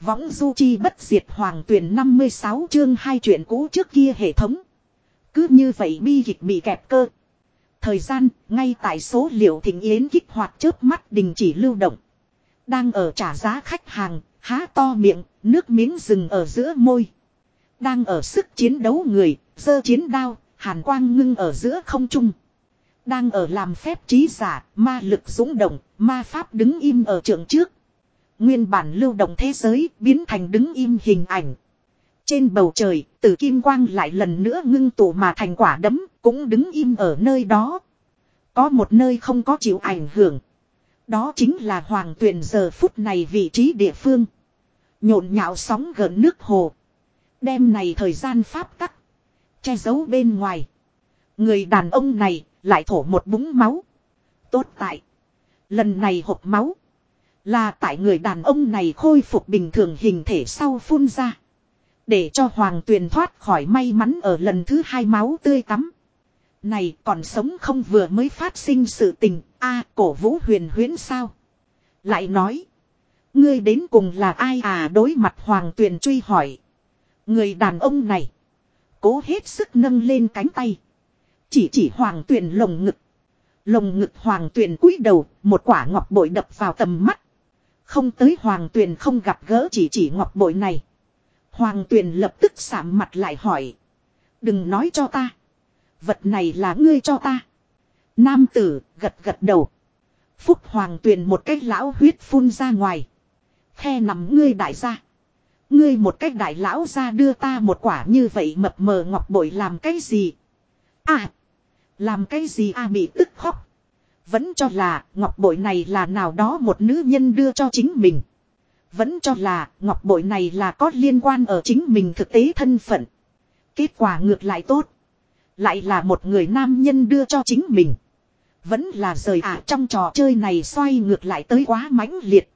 Võng du chi bất diệt hoàng tuyển 56 chương hai chuyện cũ trước kia hệ thống. Cứ như vậy bi kịch bị kẹp cơ. Thời gian, ngay tại số liệu thịnh yến kích hoạt chớp mắt đình chỉ lưu động. Đang ở trả giá khách hàng, há to miệng, nước miếng rừng ở giữa môi. Đang ở sức chiến đấu người, giơ chiến đao, hàn quang ngưng ở giữa không trung. Đang ở làm phép trí giả, ma lực dũng động, ma pháp đứng im ở trường trước. Nguyên bản lưu động thế giới biến thành đứng im hình ảnh. Trên bầu trời, tử kim quang lại lần nữa ngưng tụ mà thành quả đấm, cũng đứng im ở nơi đó. Có một nơi không có chịu ảnh hưởng. Đó chính là hoàng tuyển giờ phút này vị trí địa phương. Nhộn nhạo sóng gần nước hồ. Đêm này thời gian pháp tắc. Che giấu bên ngoài. Người đàn ông này lại thổ một búng máu. Tốt tại. Lần này hộp máu. Là tại người đàn ông này khôi phục bình thường hình thể sau phun ra. Để cho hoàng tuyền thoát khỏi may mắn ở lần thứ hai máu tươi tắm. Này còn sống không vừa mới phát sinh sự tình. a à, cổ vũ huyền huyến sao. Lại nói. Ngươi đến cùng là ai à đối mặt hoàng tuyền truy hỏi. Người đàn ông này. Cố hết sức nâng lên cánh tay. Chỉ chỉ hoàng tuyền lồng ngực. Lồng ngực hoàng tuyền cúi đầu. Một quả ngọc bội đập vào tầm mắt. Không tới hoàng tuyền không gặp gỡ chỉ chỉ ngọc bội này. Hoàng tuyền lập tức sạm mặt lại hỏi. Đừng nói cho ta. Vật này là ngươi cho ta. Nam tử gật gật đầu. Phúc hoàng tuyền một cái lão huyết phun ra ngoài. Khe nằm ngươi đại gia. Ngươi một cách đại lão ra đưa ta một quả như vậy mập mờ ngọc bội làm cái gì? À! Làm cái gì à bị tức khóc. Vẫn cho là ngọc bội này là nào đó một nữ nhân đưa cho chính mình. Vẫn cho là ngọc bội này là có liên quan ở chính mình thực tế thân phận. Kết quả ngược lại tốt. Lại là một người nam nhân đưa cho chính mình. Vẫn là rời ả trong trò chơi này xoay ngược lại tới quá mãnh liệt.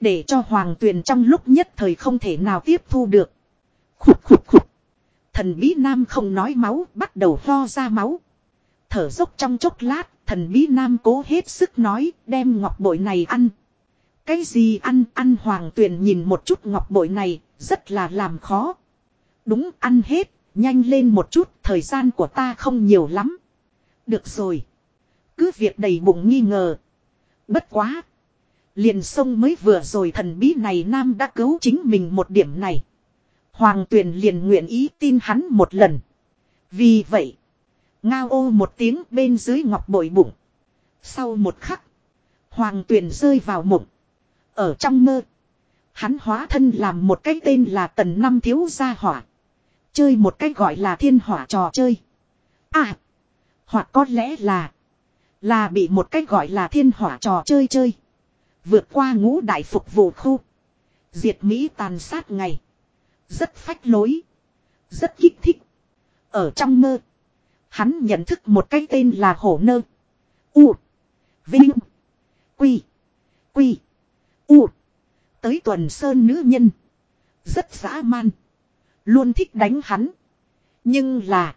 Để cho hoàng tuyền trong lúc nhất thời không thể nào tiếp thu được. Khục khục khục. Thần bí nam không nói máu, bắt đầu ho ra máu. Thở dốc trong chốc lát thần bí nam cố hết sức nói, đem ngọc bội này ăn. Cái gì ăn ăn hoàng tuyền nhìn một chút ngọc bội này, rất là làm khó. Đúng, ăn hết, nhanh lên một chút, thời gian của ta không nhiều lắm. Được rồi. Cứ việc đầy bụng nghi ngờ. Bất quá. Liền sông mới vừa rồi thần bí này nam đã cứu chính mình một điểm này. Hoàng tuyền liền nguyện ý tin hắn một lần. Vì vậy. Ngao ô một tiếng bên dưới ngọc bội bụng. Sau một khắc. Hoàng tuyền rơi vào mộng. Ở trong mơ. Hắn hóa thân làm một cái tên là tần năm thiếu gia hỏa. Chơi một cái gọi là thiên hỏa trò chơi. À. Hoặc có lẽ là. Là bị một cái gọi là thiên hỏa trò chơi chơi. Vượt qua ngũ đại phục vụ khu. Diệt Mỹ tàn sát ngày. Rất phách lối. Rất kích thích. Ở trong mơ. Hắn nhận thức một cái tên là hổ nơ. U. Vinh. Quy. Quy. U. Tới tuần sơn nữ nhân. Rất dã man. Luôn thích đánh hắn. Nhưng là.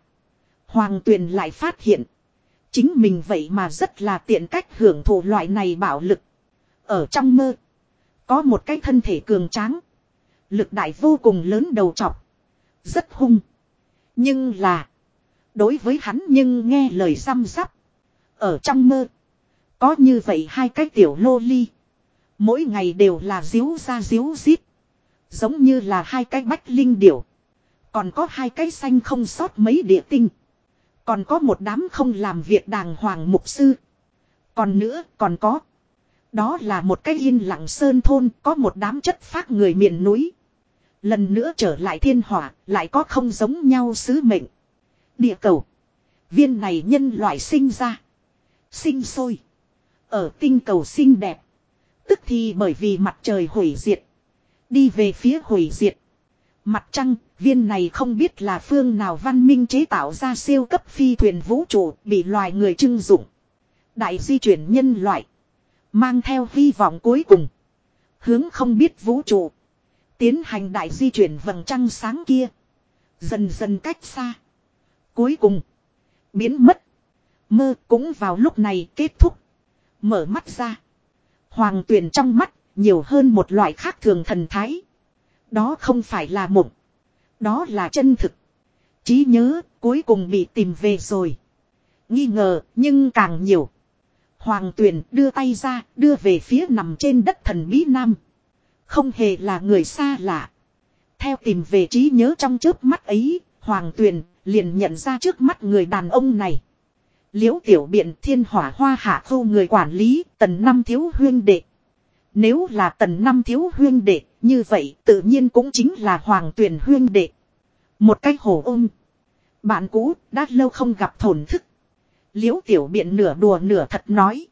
Hoàng tuyền lại phát hiện. Chính mình vậy mà rất là tiện cách hưởng thụ loại này bạo lực. Ở trong mơ. Có một cái thân thể cường tráng. Lực đại vô cùng lớn đầu trọc. Rất hung. Nhưng là. Đối với hắn nhưng nghe lời xăm rắp. Ở trong mơ. Có như vậy hai cái tiểu lô ly. Mỗi ngày đều là díu ra díu dít. Giống như là hai cái bách linh điểu. Còn có hai cái xanh không sót mấy địa tinh. Còn có một đám không làm việc đàng hoàng mục sư. Còn nữa, còn có. Đó là một cái yên lặng sơn thôn, có một đám chất phác người miền núi. Lần nữa trở lại thiên hỏa, lại có không giống nhau sứ mệnh. Địa cầu. Viên này nhân loại sinh ra. Sinh sôi. Ở tinh cầu xinh đẹp. Tức thì bởi vì mặt trời hủy diệt. Đi về phía hủy diệt. Mặt trăng, viên này không biết là phương nào văn minh chế tạo ra siêu cấp phi thuyền vũ trụ bị loài người trưng dụng. Đại di chuyển nhân loại. Mang theo hy vọng cuối cùng. Hướng không biết vũ trụ. Tiến hành đại di chuyển vầng trăng sáng kia. Dần dần cách xa. Cuối cùng. Biến mất. Mơ cũng vào lúc này kết thúc. Mở mắt ra. Hoàng tuyền trong mắt. Nhiều hơn một loại khác thường thần thái. Đó không phải là mộng. Đó là chân thực. trí nhớ cuối cùng bị tìm về rồi. Nghi ngờ nhưng càng nhiều. Hoàng tuyền đưa tay ra đưa về phía nằm trên đất thần bí nam. Không hề là người xa lạ. Theo tìm về trí nhớ trong trước mắt ấy, Hoàng tuyền liền nhận ra trước mắt người đàn ông này. Liễu tiểu biện thiên hỏa hoa hạ thu người quản lý tần năm thiếu huyên đệ. Nếu là tần năm thiếu huyên đệ, như vậy tự nhiên cũng chính là hoàng tuyển huyên đệ. Một cách hổ ôm. Bạn cũ, đã lâu không gặp thổn thức. Liễu tiểu biện nửa đùa nửa thật nói.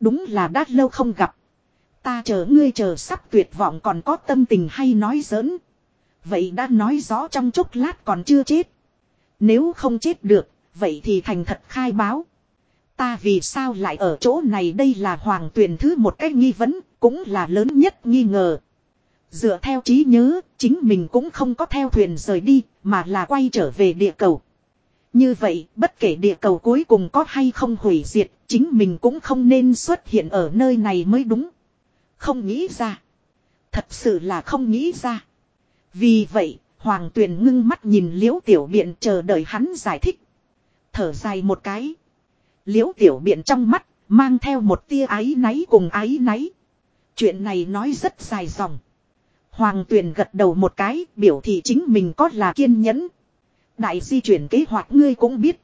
Đúng là đã lâu không gặp. Ta chờ ngươi chờ sắp tuyệt vọng còn có tâm tình hay nói giỡn. Vậy đã nói rõ trong chốc lát còn chưa chết. Nếu không chết được, vậy thì thành thật khai báo. Ta vì sao lại ở chỗ này đây là hoàng tuyển thứ một cách nghi vấn, cũng là lớn nhất nghi ngờ. Dựa theo trí nhớ, chính mình cũng không có theo thuyền rời đi, mà là quay trở về địa cầu. Như vậy, bất kể địa cầu cuối cùng có hay không hủy diệt, chính mình cũng không nên xuất hiện ở nơi này mới đúng. Không nghĩ ra. Thật sự là không nghĩ ra. Vì vậy, Hoàng Tuyền ngưng mắt nhìn Liễu Tiểu Biện chờ đợi hắn giải thích. Thở dài một cái. Liễu Tiểu Biện trong mắt, mang theo một tia ái náy cùng ái náy. Chuyện này nói rất dài dòng. Hoàng Tuyền gật đầu một cái, biểu thị chính mình có là kiên nhẫn. Đại di chuyển kế hoạch ngươi cũng biết.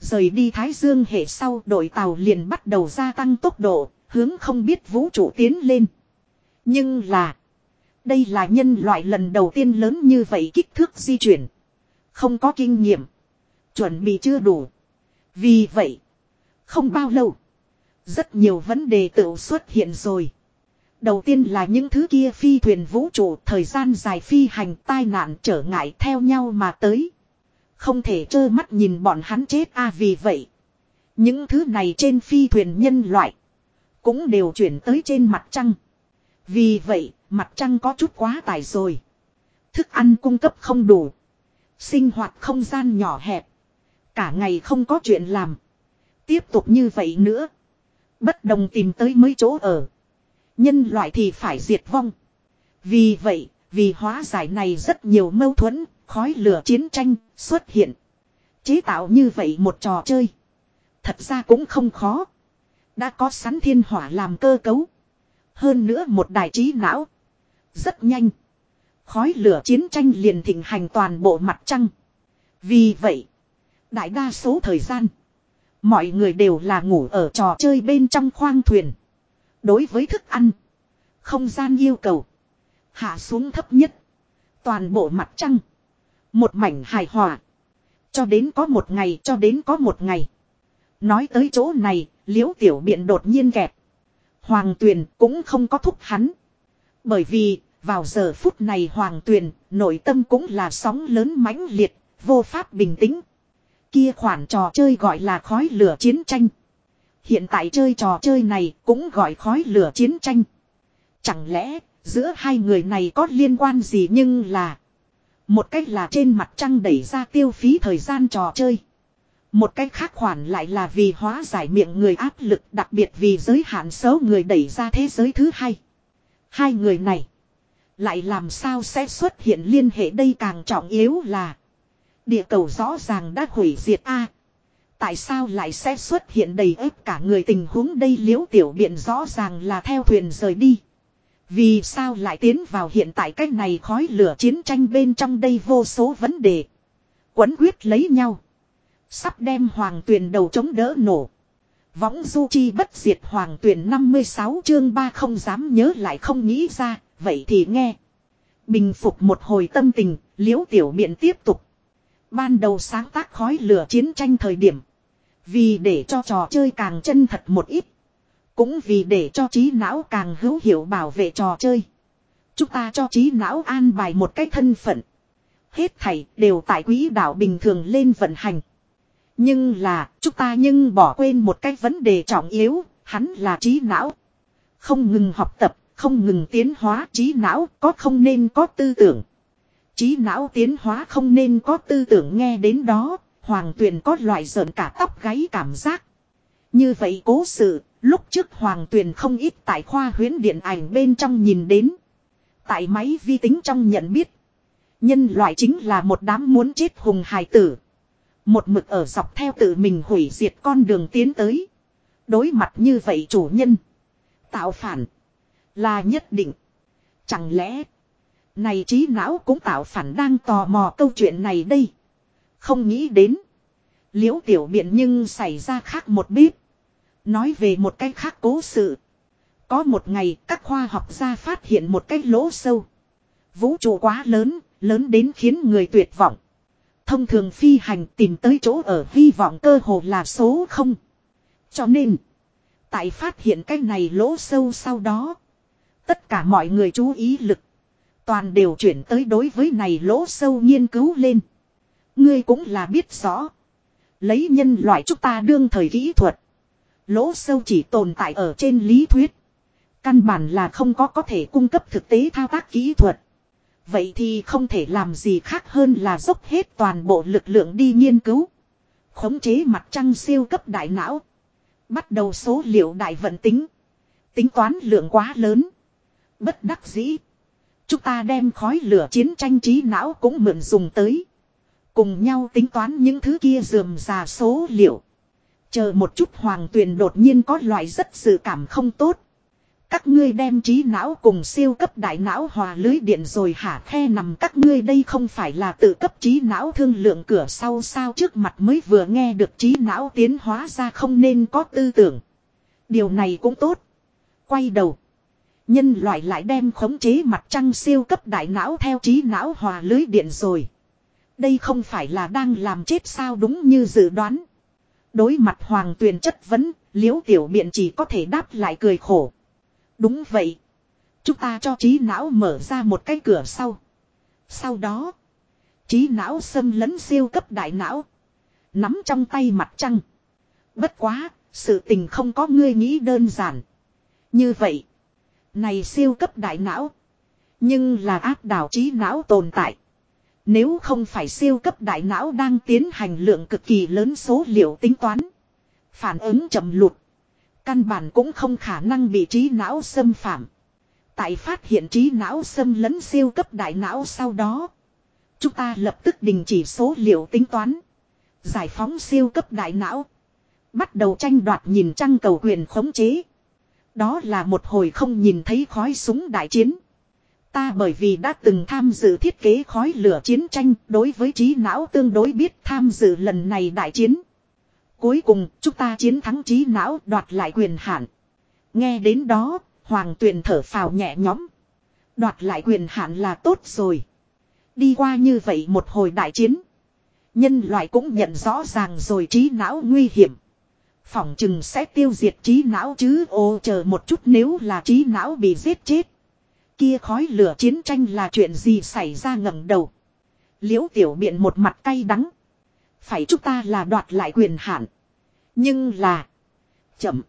Rời đi Thái Dương hệ sau đội tàu liền bắt đầu gia tăng tốc độ, hướng không biết vũ trụ tiến lên. Nhưng là, đây là nhân loại lần đầu tiên lớn như vậy kích thước di chuyển. Không có kinh nghiệm. Chuẩn bị chưa đủ. Vì vậy, không bao lâu, rất nhiều vấn đề tự xuất hiện rồi. Đầu tiên là những thứ kia phi thuyền vũ trụ thời gian dài phi hành tai nạn trở ngại theo nhau mà tới. Không thể trơ mắt nhìn bọn hắn chết a vì vậy. Những thứ này trên phi thuyền nhân loại. Cũng đều chuyển tới trên mặt trăng. Vì vậy, mặt trăng có chút quá tải rồi. Thức ăn cung cấp không đủ. Sinh hoạt không gian nhỏ hẹp. Cả ngày không có chuyện làm. Tiếp tục như vậy nữa. Bất đồng tìm tới mấy chỗ ở. Nhân loại thì phải diệt vong. Vì vậy, vì hóa giải này rất nhiều mâu thuẫn, khói lửa chiến tranh xuất hiện. Chế tạo như vậy một trò chơi. Thật ra cũng không khó. Đã có sẵn thiên hỏa làm cơ cấu. Hơn nữa một đài trí não. Rất nhanh. Khói lửa chiến tranh liền thịnh hành toàn bộ mặt trăng. Vì vậy. Đại đa số thời gian. Mọi người đều là ngủ ở trò chơi bên trong khoang thuyền. Đối với thức ăn. Không gian yêu cầu. Hạ xuống thấp nhất. Toàn bộ mặt trăng. Một mảnh hài hòa. Cho đến có một ngày cho đến có một ngày. Nói tới chỗ này, liễu tiểu biện đột nhiên kẹp. Hoàng tuyền cũng không có thúc hắn. Bởi vì, vào giờ phút này hoàng tuyền, nội tâm cũng là sóng lớn mãnh liệt, vô pháp bình tĩnh. Kia khoản trò chơi gọi là khói lửa chiến tranh. Hiện tại chơi trò chơi này cũng gọi khói lửa chiến tranh. Chẳng lẽ giữa hai người này có liên quan gì nhưng là một cách là trên mặt trăng đẩy ra tiêu phí thời gian trò chơi. Một cách khác khoản lại là vì hóa giải miệng người áp lực đặc biệt vì giới hạn số người đẩy ra thế giới thứ hai. Hai người này lại làm sao sẽ xuất hiện liên hệ đây càng trọng yếu là địa cầu rõ ràng đã hủy diệt a Tại sao lại sẽ xuất hiện đầy ếp cả người tình huống đây liễu tiểu biện rõ ràng là theo thuyền rời đi. Vì sao lại tiến vào hiện tại cách này khói lửa chiến tranh bên trong đây vô số vấn đề. Quấn quyết lấy nhau. Sắp đem hoàng tuyền đầu chống đỡ nổ. Võng du chi bất diệt hoàng tuyển 56 chương 3 không dám nhớ lại không nghĩ ra, vậy thì nghe. Bình phục một hồi tâm tình, liễu tiểu biện tiếp tục. Ban đầu sáng tác khói lửa chiến tranh thời điểm. Vì để cho trò chơi càng chân thật một ít. Cũng vì để cho trí não càng hữu hiệu bảo vệ trò chơi. Chúng ta cho trí não an bài một cách thân phận. Hết thảy đều tại quỹ đạo bình thường lên vận hành. Nhưng là, chúng ta nhưng bỏ quên một cái vấn đề trọng yếu, hắn là trí não. Không ngừng học tập, không ngừng tiến hóa trí não có không nên có tư tưởng. Trí não tiến hóa không nên có tư tưởng nghe đến đó, hoàng tuyền có loại rợn cả tóc gáy cảm giác. Như vậy cố sự, lúc trước hoàng tuyền không ít tại khoa huyến điện ảnh bên trong nhìn đến. Tại máy vi tính trong nhận biết. Nhân loại chính là một đám muốn chết hùng hài tử. Một mực ở dọc theo tự mình hủy diệt con đường tiến tới. Đối mặt như vậy chủ nhân. Tạo phản. Là nhất định. Chẳng lẽ. Này trí não cũng tạo phản đang tò mò câu chuyện này đây. Không nghĩ đến. Liễu tiểu biện nhưng xảy ra khác một bếp. Nói về một cái khác cố sự. Có một ngày các khoa học gia phát hiện một cái lỗ sâu. Vũ trụ quá lớn, lớn đến khiến người tuyệt vọng. Thông thường phi hành tìm tới chỗ ở hy vọng cơ hồ là số không. Cho nên, tại phát hiện cái này lỗ sâu sau đó, tất cả mọi người chú ý lực, toàn đều chuyển tới đối với này lỗ sâu nghiên cứu lên. Ngươi cũng là biết rõ. Lấy nhân loại chúng ta đương thời kỹ thuật. Lỗ sâu chỉ tồn tại ở trên lý thuyết. Căn bản là không có có thể cung cấp thực tế thao tác kỹ thuật. Vậy thì không thể làm gì khác hơn là dốc hết toàn bộ lực lượng đi nghiên cứu. Khống chế mặt trăng siêu cấp đại não. Bắt đầu số liệu đại vận tính. Tính toán lượng quá lớn. Bất đắc dĩ. Chúng ta đem khói lửa chiến tranh trí não cũng mượn dùng tới. Cùng nhau tính toán những thứ kia dườm già số liệu. Chờ một chút hoàng tuyền đột nhiên có loại rất sự cảm không tốt. Các ngươi đem trí não cùng siêu cấp đại não hòa lưới điện rồi hả khe nằm các ngươi đây không phải là tự cấp trí não thương lượng cửa sau sao trước mặt mới vừa nghe được trí não tiến hóa ra không nên có tư tưởng. Điều này cũng tốt. Quay đầu. Nhân loại lại đem khống chế mặt trăng siêu cấp đại não theo trí não hòa lưới điện rồi. Đây không phải là đang làm chết sao đúng như dự đoán. Đối mặt hoàng tuyền chất vấn, liễu tiểu biện chỉ có thể đáp lại cười khổ. Đúng vậy. Chúng ta cho trí não mở ra một cái cửa sau. Sau đó, trí não xâm lấn siêu cấp đại não. Nắm trong tay mặt trăng. Bất quá, sự tình không có ngươi nghĩ đơn giản. Như vậy, này siêu cấp đại não. Nhưng là áp đảo trí não tồn tại. Nếu không phải siêu cấp đại não đang tiến hành lượng cực kỳ lớn số liệu tính toán. Phản ứng chậm lụt. Căn bản cũng không khả năng bị trí não xâm phạm. Tại phát hiện trí não xâm lấn siêu cấp đại não sau đó. Chúng ta lập tức đình chỉ số liệu tính toán. Giải phóng siêu cấp đại não. Bắt đầu tranh đoạt nhìn trăng cầu quyền khống chế. Đó là một hồi không nhìn thấy khói súng đại chiến. Ta bởi vì đã từng tham dự thiết kế khói lửa chiến tranh đối với trí não tương đối biết tham dự lần này đại chiến. Cuối cùng chúng ta chiến thắng trí não đoạt lại quyền hạn. Nghe đến đó, Hoàng tuyền thở phào nhẹ nhõm. Đoạt lại quyền hạn là tốt rồi. Đi qua như vậy một hồi đại chiến. Nhân loại cũng nhận rõ ràng rồi trí não nguy hiểm. Phỏng chừng sẽ tiêu diệt trí não chứ, ô, chờ một chút nếu là trí não bị giết chết. Kia khói lửa chiến tranh là chuyện gì xảy ra ngẩng đầu. Liễu tiểu biện một mặt cay đắng. Phải chúng ta là đoạt lại quyền hạn. Nhưng là. Chậm.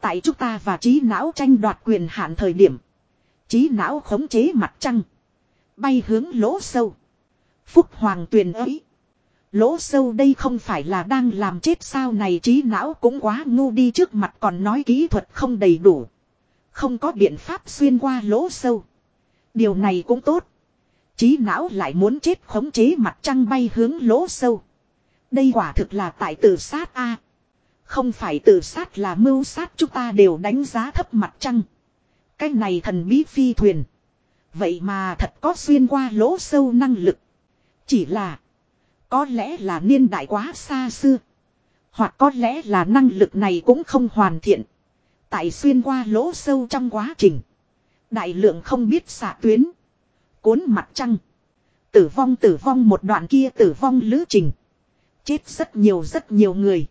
Tại chúng ta và trí não tranh đoạt quyền hạn thời điểm. Trí não khống chế mặt trăng. Bay hướng lỗ sâu. Phúc Hoàng tuyền ấy. Lỗ sâu đây không phải là đang làm chết sao này trí não cũng quá ngu đi trước mặt còn nói kỹ thuật không đầy đủ. Không có biện pháp xuyên qua lỗ sâu. Điều này cũng tốt. Trí não lại muốn chết khống chế mặt trăng bay hướng lỗ sâu. Đây quả thực là tại tự sát a Không phải tự sát là mưu sát chúng ta đều đánh giá thấp mặt trăng. Cái này thần bí phi thuyền. Vậy mà thật có xuyên qua lỗ sâu năng lực. Chỉ là. Có lẽ là niên đại quá xa xưa. Hoặc có lẽ là năng lực này cũng không hoàn thiện. Tại xuyên qua lỗ sâu trong quá trình. Đại lượng không biết xạ tuyến. Cuốn mặt trăng. Tử vong tử vong một đoạn kia tử vong lữ trình. Chết rất nhiều rất nhiều người.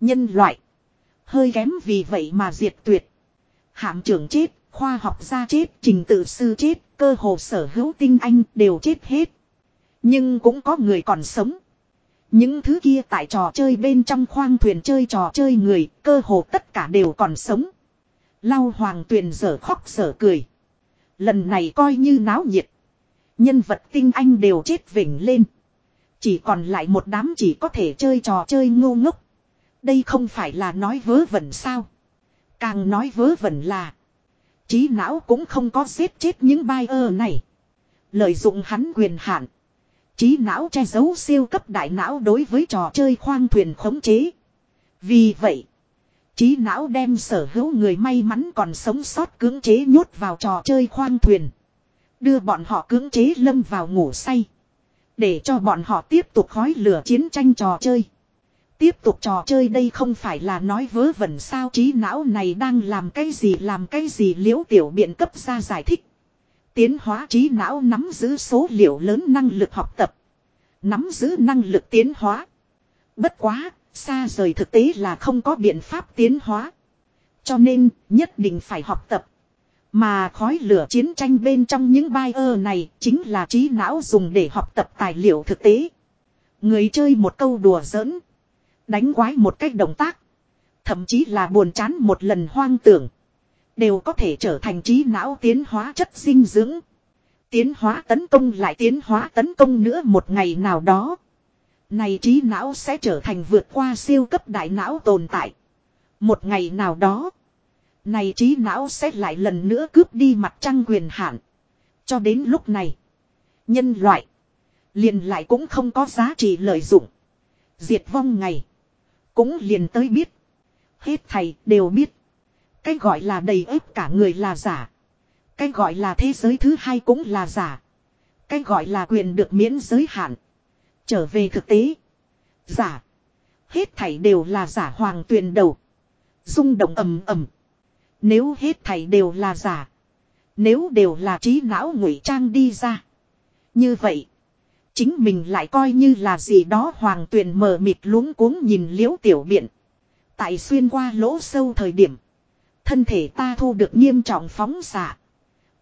Nhân loại. Hơi kém vì vậy mà diệt tuyệt. Hạm trưởng chết, khoa học gia chết, trình tự sư chết, cơ hồ sở hữu tinh anh đều chết hết. Nhưng cũng có người còn sống. Những thứ kia tại trò chơi bên trong khoang thuyền chơi trò chơi người, cơ hồ tất cả đều còn sống. Lau hoàng tuyền dở khóc dở cười. Lần này coi như náo nhiệt. Nhân vật tinh anh đều chết vỉnh lên. Chỉ còn lại một đám chỉ có thể chơi trò chơi ngu ngốc. Đây không phải là nói vớ vẩn sao. Càng nói vớ vẩn là. Trí não cũng không có giết chết những bai ơ này. Lợi dụng hắn quyền hạn. Trí não che giấu siêu cấp đại não đối với trò chơi khoang thuyền khống chế. Vì vậy, trí não đem sở hữu người may mắn còn sống sót cưỡng chế nhốt vào trò chơi khoang thuyền. Đưa bọn họ cưỡng chế lâm vào ngủ say. Để cho bọn họ tiếp tục khói lửa chiến tranh trò chơi. Tiếp tục trò chơi đây không phải là nói vớ vẩn sao trí não này đang làm cái gì làm cái gì liễu tiểu biện cấp ra giải thích. Tiến hóa trí não nắm giữ số liệu lớn năng lực học tập. Nắm giữ năng lực tiến hóa. Bất quá, xa rời thực tế là không có biện pháp tiến hóa. Cho nên, nhất định phải học tập. Mà khói lửa chiến tranh bên trong những buyer này chính là trí não dùng để học tập tài liệu thực tế. Người chơi một câu đùa giỡn. Đánh quái một cách động tác. Thậm chí là buồn chán một lần hoang tưởng. Đều có thể trở thành trí não tiến hóa chất dinh dưỡng. Tiến hóa tấn công lại tiến hóa tấn công nữa một ngày nào đó. Này trí não sẽ trở thành vượt qua siêu cấp đại não tồn tại. Một ngày nào đó. Này trí não sẽ lại lần nữa cướp đi mặt trăng quyền hạn. Cho đến lúc này. Nhân loại. Liền lại cũng không có giá trị lợi dụng. Diệt vong ngày. Cũng liền tới biết. Hết thầy đều biết. Cái gọi là đầy ếp cả người là giả. Cái gọi là thế giới thứ hai cũng là giả. Cái gọi là quyền được miễn giới hạn. Trở về thực tế. Giả. Hết thảy đều là giả hoàng tuyền đầu. rung động ầm ầm. Nếu hết thảy đều là giả. Nếu đều là trí não ngụy trang đi ra. Như vậy. Chính mình lại coi như là gì đó hoàng tuyền mờ mịt luống cuống nhìn liễu tiểu biện. Tại xuyên qua lỗ sâu thời điểm. Thân thể ta thu được nghiêm trọng phóng xạ.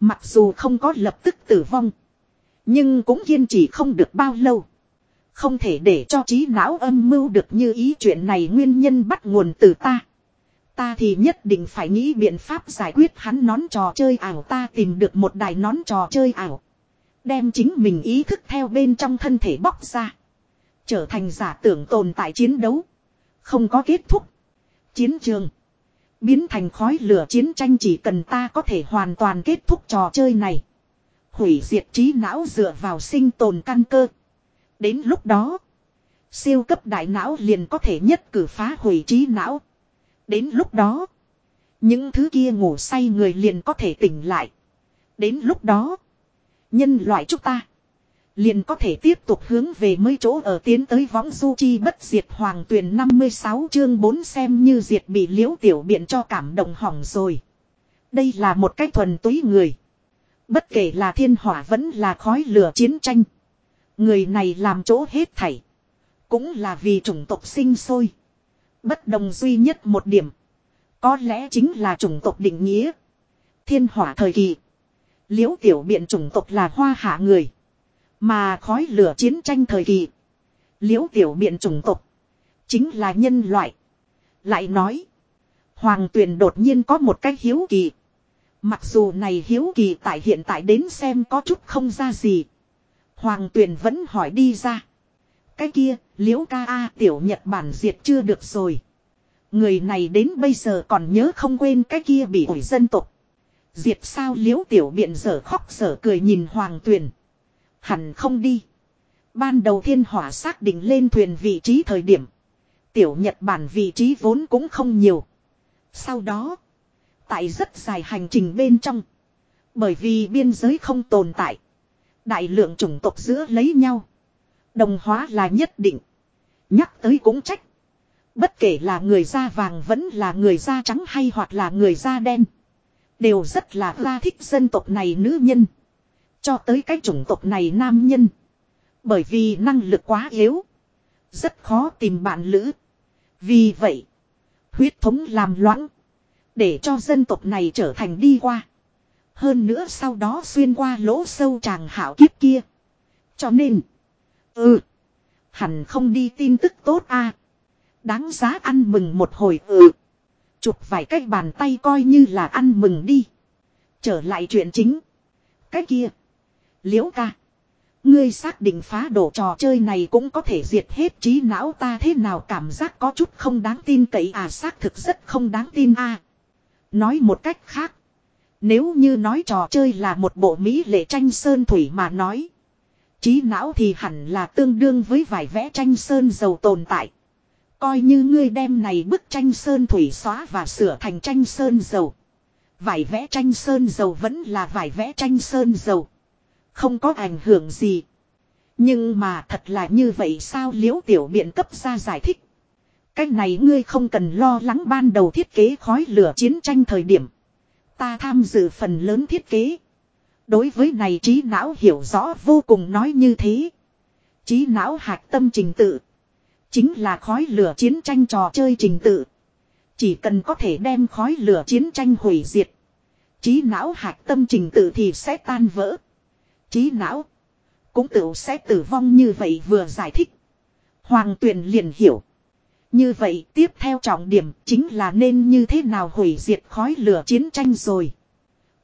Mặc dù không có lập tức tử vong. Nhưng cũng kiên trì không được bao lâu. Không thể để cho trí não âm mưu được như ý chuyện này nguyên nhân bắt nguồn từ ta. Ta thì nhất định phải nghĩ biện pháp giải quyết hắn nón trò chơi ảo ta tìm được một đài nón trò chơi ảo. Đem chính mình ý thức theo bên trong thân thể bóc ra. Trở thành giả tưởng tồn tại chiến đấu. Không có kết thúc. Chiến trường. Biến thành khói lửa chiến tranh chỉ cần ta có thể hoàn toàn kết thúc trò chơi này. Hủy diệt trí não dựa vào sinh tồn căn cơ. Đến lúc đó. Siêu cấp đại não liền có thể nhất cử phá hủy trí não. Đến lúc đó. Những thứ kia ngủ say người liền có thể tỉnh lại. Đến lúc đó. Nhân loại chúng ta. Liền có thể tiếp tục hướng về mấy chỗ ở tiến tới võng du chi bất diệt hoàng tuyển 56 chương 4 xem như diệt bị liễu tiểu biện cho cảm động hỏng rồi. Đây là một cách thuần túy người. Bất kể là thiên hỏa vẫn là khói lửa chiến tranh. Người này làm chỗ hết thảy. Cũng là vì chủng tộc sinh sôi. Bất đồng duy nhất một điểm. Có lẽ chính là chủng tộc định nghĩa. Thiên hỏa thời kỳ. Liễu tiểu biện chủng tộc là hoa hạ người. Mà khói lửa chiến tranh thời kỳ. Liễu tiểu biện chủng tộc. Chính là nhân loại. Lại nói. Hoàng tuyền đột nhiên có một cái hiếu kỳ. Mặc dù này hiếu kỳ tại hiện tại đến xem có chút không ra gì. Hoàng tuyền vẫn hỏi đi ra. Cái kia, liễu ca a tiểu Nhật Bản diệt chưa được rồi. Người này đến bây giờ còn nhớ không quên cái kia bị ủi dân tộc. Diệt sao liễu tiểu biện dở khóc sở cười nhìn hoàng tuyền. Hẳn không đi. Ban đầu thiên hỏa xác định lên thuyền vị trí thời điểm. Tiểu Nhật Bản vị trí vốn cũng không nhiều. Sau đó. Tại rất dài hành trình bên trong. Bởi vì biên giới không tồn tại. Đại lượng chủng tộc giữa lấy nhau. Đồng hóa là nhất định. Nhắc tới cũng trách. Bất kể là người da vàng vẫn là người da trắng hay hoặc là người da đen. Đều rất là ra thích dân tộc này nữ nhân. Cho tới cái chủng tộc này nam nhân. Bởi vì năng lực quá yếu. Rất khó tìm bạn lữ. Vì vậy. Huyết thống làm loãng. Để cho dân tộc này trở thành đi qua. Hơn nữa sau đó xuyên qua lỗ sâu chàng hảo kiếp kia. Cho nên. Ừ. Hẳn không đi tin tức tốt a Đáng giá ăn mừng một hồi ừ. Chụp vài cái bàn tay coi như là ăn mừng đi. Trở lại chuyện chính. Cái kia. Liễu ca. Ngươi xác định phá đổ trò chơi này cũng có thể diệt hết trí não ta thế nào cảm giác có chút không đáng tin cậy à xác thực rất không đáng tin a Nói một cách khác. Nếu như nói trò chơi là một bộ mỹ lệ tranh sơn thủy mà nói. Trí não thì hẳn là tương đương với vải vẽ tranh sơn dầu tồn tại. Coi như ngươi đem này bức tranh sơn thủy xóa và sửa thành tranh sơn dầu. Vải vẽ tranh sơn dầu vẫn là vải vẽ tranh sơn dầu. Không có ảnh hưởng gì. Nhưng mà thật là như vậy sao liễu tiểu biện cấp ra giải thích. Cách này ngươi không cần lo lắng ban đầu thiết kế khói lửa chiến tranh thời điểm. Ta tham dự phần lớn thiết kế. Đối với này trí não hiểu rõ vô cùng nói như thế. Trí não hạt tâm trình tự. Chính là khói lửa chiến tranh trò chơi trình tự. Chỉ cần có thể đem khói lửa chiến tranh hủy diệt. Trí não hạt tâm trình tự thì sẽ tan vỡ. Trí não. Cũng tự sẽ tử vong như vậy vừa giải thích. Hoàng tuyền liền hiểu. Như vậy tiếp theo trọng điểm chính là nên như thế nào hủy diệt khói lửa chiến tranh rồi.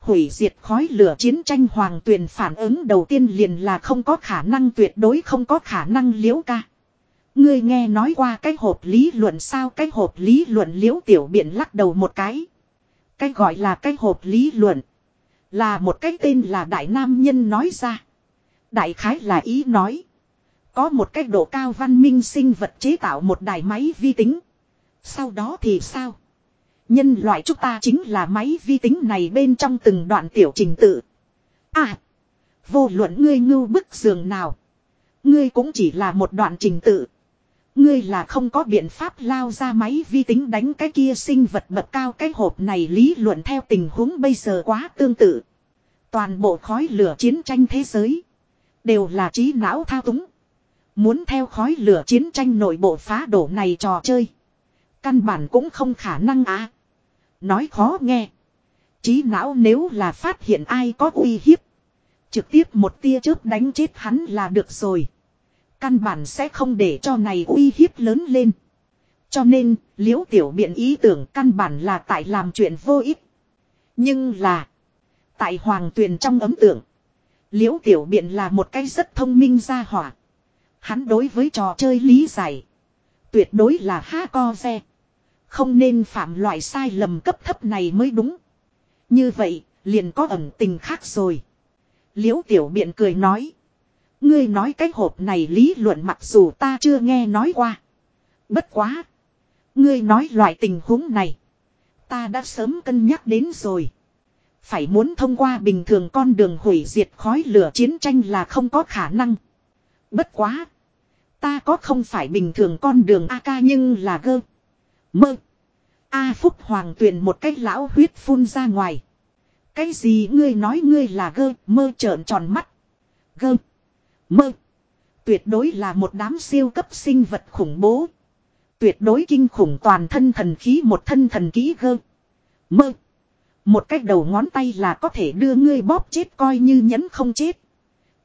Hủy diệt khói lửa chiến tranh hoàng tuyền phản ứng đầu tiên liền là không có khả năng tuyệt đối không có khả năng liễu ca. Ngươi nghe nói qua cái hộp lý luận sao cái hộp lý luận liễu tiểu biện lắc đầu một cái. Cái gọi là cái hộp lý luận. Là một cái tên là đại nam nhân nói ra. Đại khái là ý nói. Có một cách độ cao văn minh sinh vật chế tạo một đài máy vi tính. Sau đó thì sao? Nhân loại chúng ta chính là máy vi tính này bên trong từng đoạn tiểu trình tự. À! Vô luận ngươi ngưu bức giường nào. Ngươi cũng chỉ là một đoạn trình tự. Ngươi là không có biện pháp lao ra máy vi tính đánh cái kia sinh vật bậc cao cái hộp này lý luận theo tình huống bây giờ quá tương tự. Toàn bộ khói lửa chiến tranh thế giới. Đều là trí não thao túng. Muốn theo khói lửa chiến tranh nội bộ phá đổ này trò chơi. Căn bản cũng không khả năng á. Nói khó nghe. Trí não nếu là phát hiện ai có uy hiếp. Trực tiếp một tia chớp đánh chết hắn là được rồi. Căn bản sẽ không để cho này uy hiếp lớn lên. Cho nên, liễu tiểu biện ý tưởng căn bản là tại làm chuyện vô ích. Nhưng là, tại hoàng tuyền trong ấm tưởng, liễu tiểu biện là một cái rất thông minh gia hỏa. Hắn đối với trò chơi lý giải, tuyệt đối là ha co ve. Không nên phạm loại sai lầm cấp thấp này mới đúng. Như vậy, liền có ẩn tình khác rồi. Liễu tiểu biện cười nói. Ngươi nói cái hộp này lý luận mặc dù ta chưa nghe nói qua. Bất quá. Ngươi nói loại tình huống này. Ta đã sớm cân nhắc đến rồi. Phải muốn thông qua bình thường con đường hủy diệt khói lửa chiến tranh là không có khả năng. Bất quá. Ta có không phải bình thường con đường AK nhưng là gơ. Mơ. A Phúc Hoàng tuyển một cách lão huyết phun ra ngoài. Cái gì ngươi nói ngươi là gơ, mơ trợn tròn mắt. Gơ. Mơ. Tuyệt đối là một đám siêu cấp sinh vật khủng bố. Tuyệt đối kinh khủng toàn thân thần khí một thân thần ký gơ. Mơ. Một cách đầu ngón tay là có thể đưa ngươi bóp chết coi như nhẫn không chết.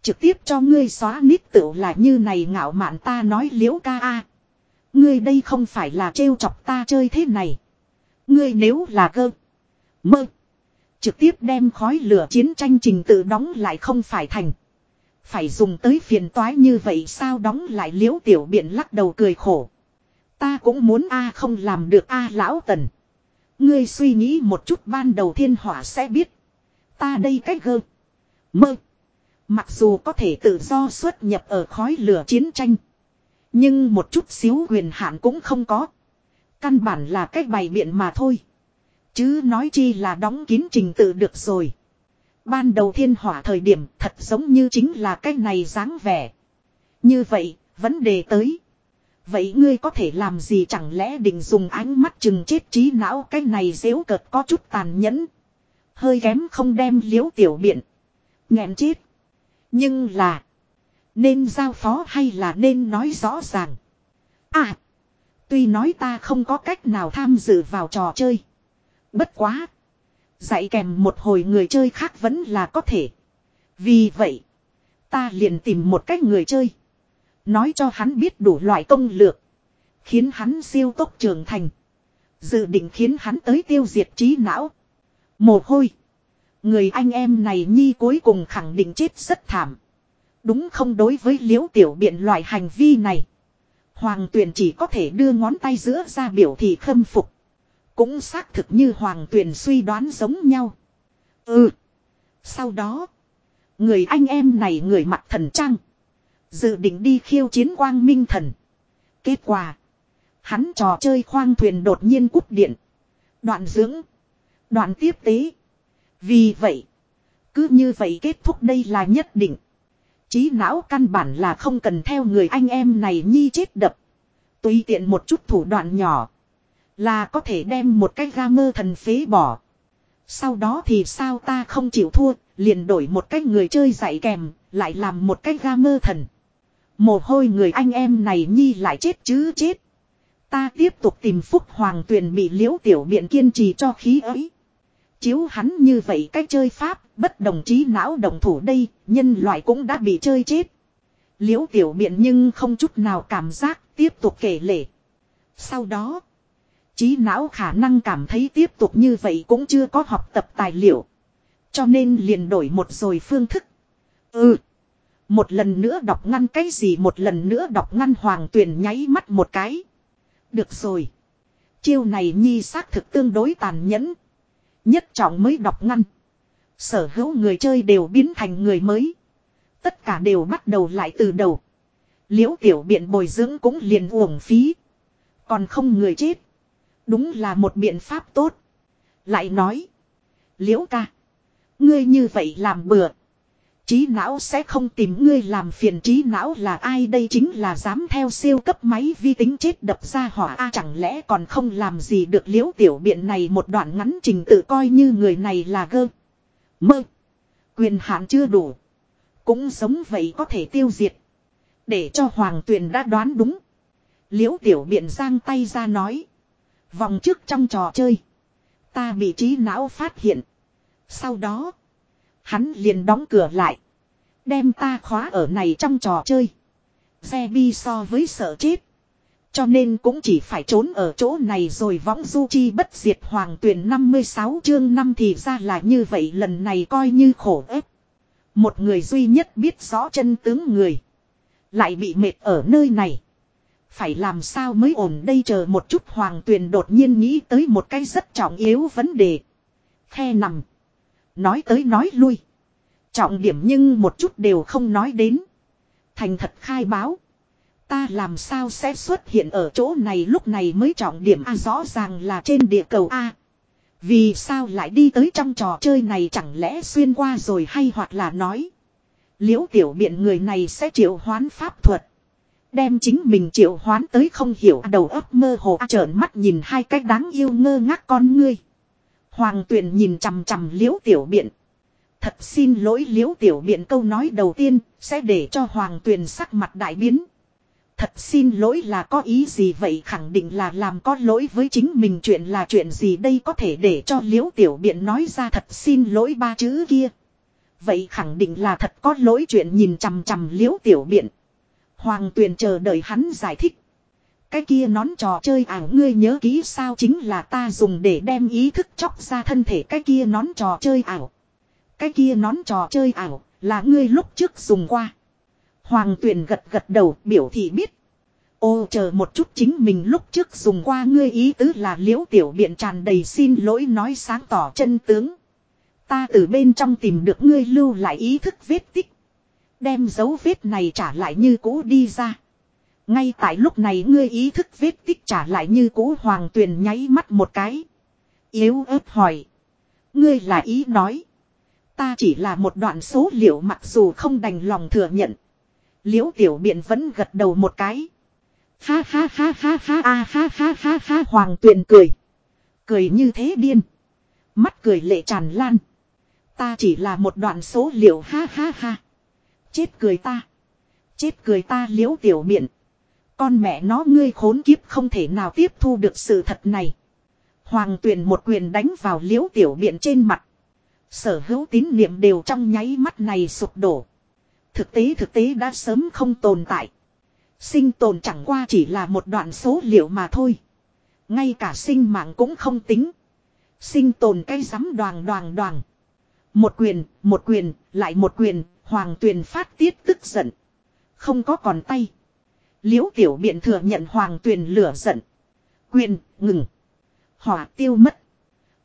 Trực tiếp cho ngươi xóa nít tựu là như này ngạo mạn ta nói liễu ca a. Ngươi đây không phải là trêu chọc ta chơi thế này. Ngươi nếu là gơ. Mơ. Trực tiếp đem khói lửa chiến tranh trình tự đóng lại không phải thành. Phải dùng tới phiền toái như vậy sao đóng lại liễu tiểu biện lắc đầu cười khổ. Ta cũng muốn a không làm được a lão tần. Ngươi suy nghĩ một chút ban đầu thiên hỏa sẽ biết. Ta đây cách gơ. Mơ. Mặc dù có thể tự do xuất nhập ở khói lửa chiến tranh. Nhưng một chút xíu quyền hạn cũng không có. Căn bản là cách bày biện mà thôi. Chứ nói chi là đóng kín trình tự được rồi. Ban đầu thiên hỏa thời điểm thật giống như chính là cái này dáng vẻ. Như vậy, vấn đề tới. Vậy ngươi có thể làm gì chẳng lẽ định dùng ánh mắt chừng chết trí não cái này dễu cợt có chút tàn nhẫn. Hơi kém không đem liễu tiểu biện. nghẹn chết. Nhưng là. Nên giao phó hay là nên nói rõ ràng. À. Tuy nói ta không có cách nào tham dự vào trò chơi. Bất quá. Dạy kèm một hồi người chơi khác vẫn là có thể. Vì vậy. Ta liền tìm một cách người chơi. Nói cho hắn biết đủ loại công lược. Khiến hắn siêu tốc trưởng thành. Dự định khiến hắn tới tiêu diệt trí não. Mồ hôi. Người anh em này nhi cuối cùng khẳng định chết rất thảm. Đúng không đối với liễu tiểu biện loại hành vi này. Hoàng tuyển chỉ có thể đưa ngón tay giữa ra biểu thị khâm phục. Cũng xác thực như Hoàng tuyền suy đoán giống nhau. Ừ. Sau đó. Người anh em này người mặt thần trang. Dự định đi khiêu chiến quang minh thần. Kết quả. Hắn trò chơi khoang thuyền đột nhiên cúp điện. Đoạn dưỡng. Đoạn tiếp tế. Vì vậy. Cứ như vậy kết thúc đây là nhất định. Trí não căn bản là không cần theo người anh em này nhi chết đập. Tùy tiện một chút thủ đoạn nhỏ. Là có thể đem một cái ga mơ thần phế bỏ. Sau đó thì sao ta không chịu thua, liền đổi một cái người chơi dạy kèm, lại làm một cái ga mơ thần. Mồ hôi người anh em này nhi lại chết chứ chết. Ta tiếp tục tìm phúc hoàng tuyền bị liễu tiểu biện kiên trì cho khí ấy. Chiếu hắn như vậy cách chơi pháp, bất đồng chí não đồng thủ đây, nhân loại cũng đã bị chơi chết. Liễu tiểu biện nhưng không chút nào cảm giác, tiếp tục kể lể. Sau đó, trí não khả năng cảm thấy tiếp tục như vậy cũng chưa có học tập tài liệu. Cho nên liền đổi một rồi phương thức. Ừ. Một lần nữa đọc ngăn cái gì, một lần nữa đọc ngăn hoàng tuyền nháy mắt một cái. Được rồi. Chiêu này nhi xác thực tương đối tàn nhẫn. Nhất trọng mới đọc ngăn. Sở hữu người chơi đều biến thành người mới. Tất cả đều bắt đầu lại từ đầu. Liễu tiểu biện bồi dưỡng cũng liền uổng phí. Còn không người chết. Đúng là một biện pháp tốt. Lại nói. Liễu ca. Ngươi như vậy làm bừa. Trí não sẽ không tìm ngươi làm phiền trí não là ai đây chính là dám theo siêu cấp máy vi tính chết đập ra hỏa a chẳng lẽ còn không làm gì được liễu tiểu biện này một đoạn ngắn trình tự coi như người này là gơ. Mơ. Quyền hạn chưa đủ. Cũng sống vậy có thể tiêu diệt. Để cho hoàng tuyền đã đoán đúng. Liễu tiểu biện giang tay ra nói. Vòng trước trong trò chơi. Ta bị trí não phát hiện. Sau đó. Hắn liền đóng cửa lại. Đem ta khóa ở này trong trò chơi. Xe bi so với sợ chết. Cho nên cũng chỉ phải trốn ở chỗ này rồi võng du chi bất diệt hoàng tuyển 56 chương năm thì ra là như vậy lần này coi như khổ ép. Một người duy nhất biết rõ chân tướng người. Lại bị mệt ở nơi này. Phải làm sao mới ổn đây chờ một chút hoàng tuyền đột nhiên nghĩ tới một cái rất trọng yếu vấn đề. Khe nằm. Nói tới nói lui. Trọng điểm nhưng một chút đều không nói đến. Thành thật khai báo. Ta làm sao sẽ xuất hiện ở chỗ này lúc này mới trọng điểm A rõ ràng là trên địa cầu A. Vì sao lại đi tới trong trò chơi này chẳng lẽ xuyên qua rồi hay hoặc là nói. Liễu tiểu biện người này sẽ triệu hoán pháp thuật. Đem chính mình triệu hoán tới không hiểu đầu óc mơ hồ, trợn mắt nhìn hai cái đáng yêu ngơ ngác con ngươi. Hoàng tuyền nhìn chằm chằm liễu tiểu biện. Thật xin lỗi liễu tiểu biện, câu nói đầu tiên sẽ để cho hoàng tuyền sắc mặt đại biến. Thật xin lỗi là có ý gì vậy khẳng định là làm có lỗi với chính mình chuyện là chuyện gì đây có thể để cho liễu tiểu biện nói ra thật xin lỗi ba chữ kia. Vậy khẳng định là thật có lỗi chuyện nhìn chằm chằm liễu tiểu biện. Hoàng tuyền chờ đợi hắn giải thích. Cái kia nón trò chơi ảo ngươi nhớ kỹ sao chính là ta dùng để đem ý thức chóc ra thân thể cái kia nón trò chơi ảo. Cái kia nón trò chơi ảo là ngươi lúc trước dùng qua. Hoàng tuyền gật gật đầu, biểu thị biết. Ô, chờ một chút chính mình lúc trước dùng qua ngươi ý tứ là liễu tiểu biện tràn đầy xin lỗi nói sáng tỏ chân tướng. Ta từ bên trong tìm được ngươi lưu lại ý thức vết tích. Đem dấu vết này trả lại như cũ đi ra. Ngay tại lúc này ngươi ý thức vết tích trả lại như cũ hoàng tuyền nháy mắt một cái. Yếu ớt hỏi. Ngươi là ý nói. Ta chỉ là một đoạn số liệu mặc dù không đành lòng thừa nhận. Liễu tiểu biện vẫn gật đầu một cái. Ha ha ha ha ha ha ha ha ha ha hoàng tuyền cười. Cười như thế điên. Mắt cười lệ tràn lan. Ta chỉ là một đoạn số liệu ha ha ha. Chết cười ta. Chết cười ta liễu tiểu miệng. Con mẹ nó ngươi khốn kiếp không thể nào tiếp thu được sự thật này. Hoàng tuyền một quyền đánh vào liễu tiểu biện trên mặt. Sở hữu tín niệm đều trong nháy mắt này sụp đổ. Thực tế thực tế đã sớm không tồn tại. Sinh tồn chẳng qua chỉ là một đoạn số liệu mà thôi. Ngay cả sinh mạng cũng không tính. Sinh tồn cây rắm đoàn đoàn đoàn. Một quyền, một quyền, lại một quyền, hoàng tuyền phát tiết tức giận. Không có còn tay. Liễu tiểu biện thừa nhận hoàng tuyền lửa giận. Quyền, ngừng. Hỏa tiêu mất.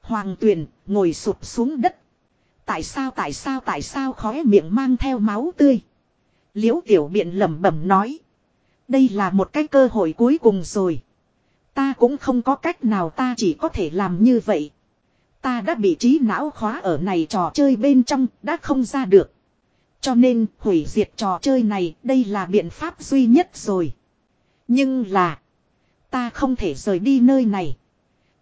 Hoàng tuyền, ngồi sụp xuống đất. Tại sao tại sao tại sao khóe miệng mang theo máu tươi. Liễu tiểu biện lẩm bẩm nói. Đây là một cái cơ hội cuối cùng rồi. Ta cũng không có cách nào ta chỉ có thể làm như vậy. Ta đã bị trí não khóa ở này trò chơi bên trong, đã không ra được. Cho nên, hủy diệt trò chơi này, đây là biện pháp duy nhất rồi. Nhưng là, ta không thể rời đi nơi này.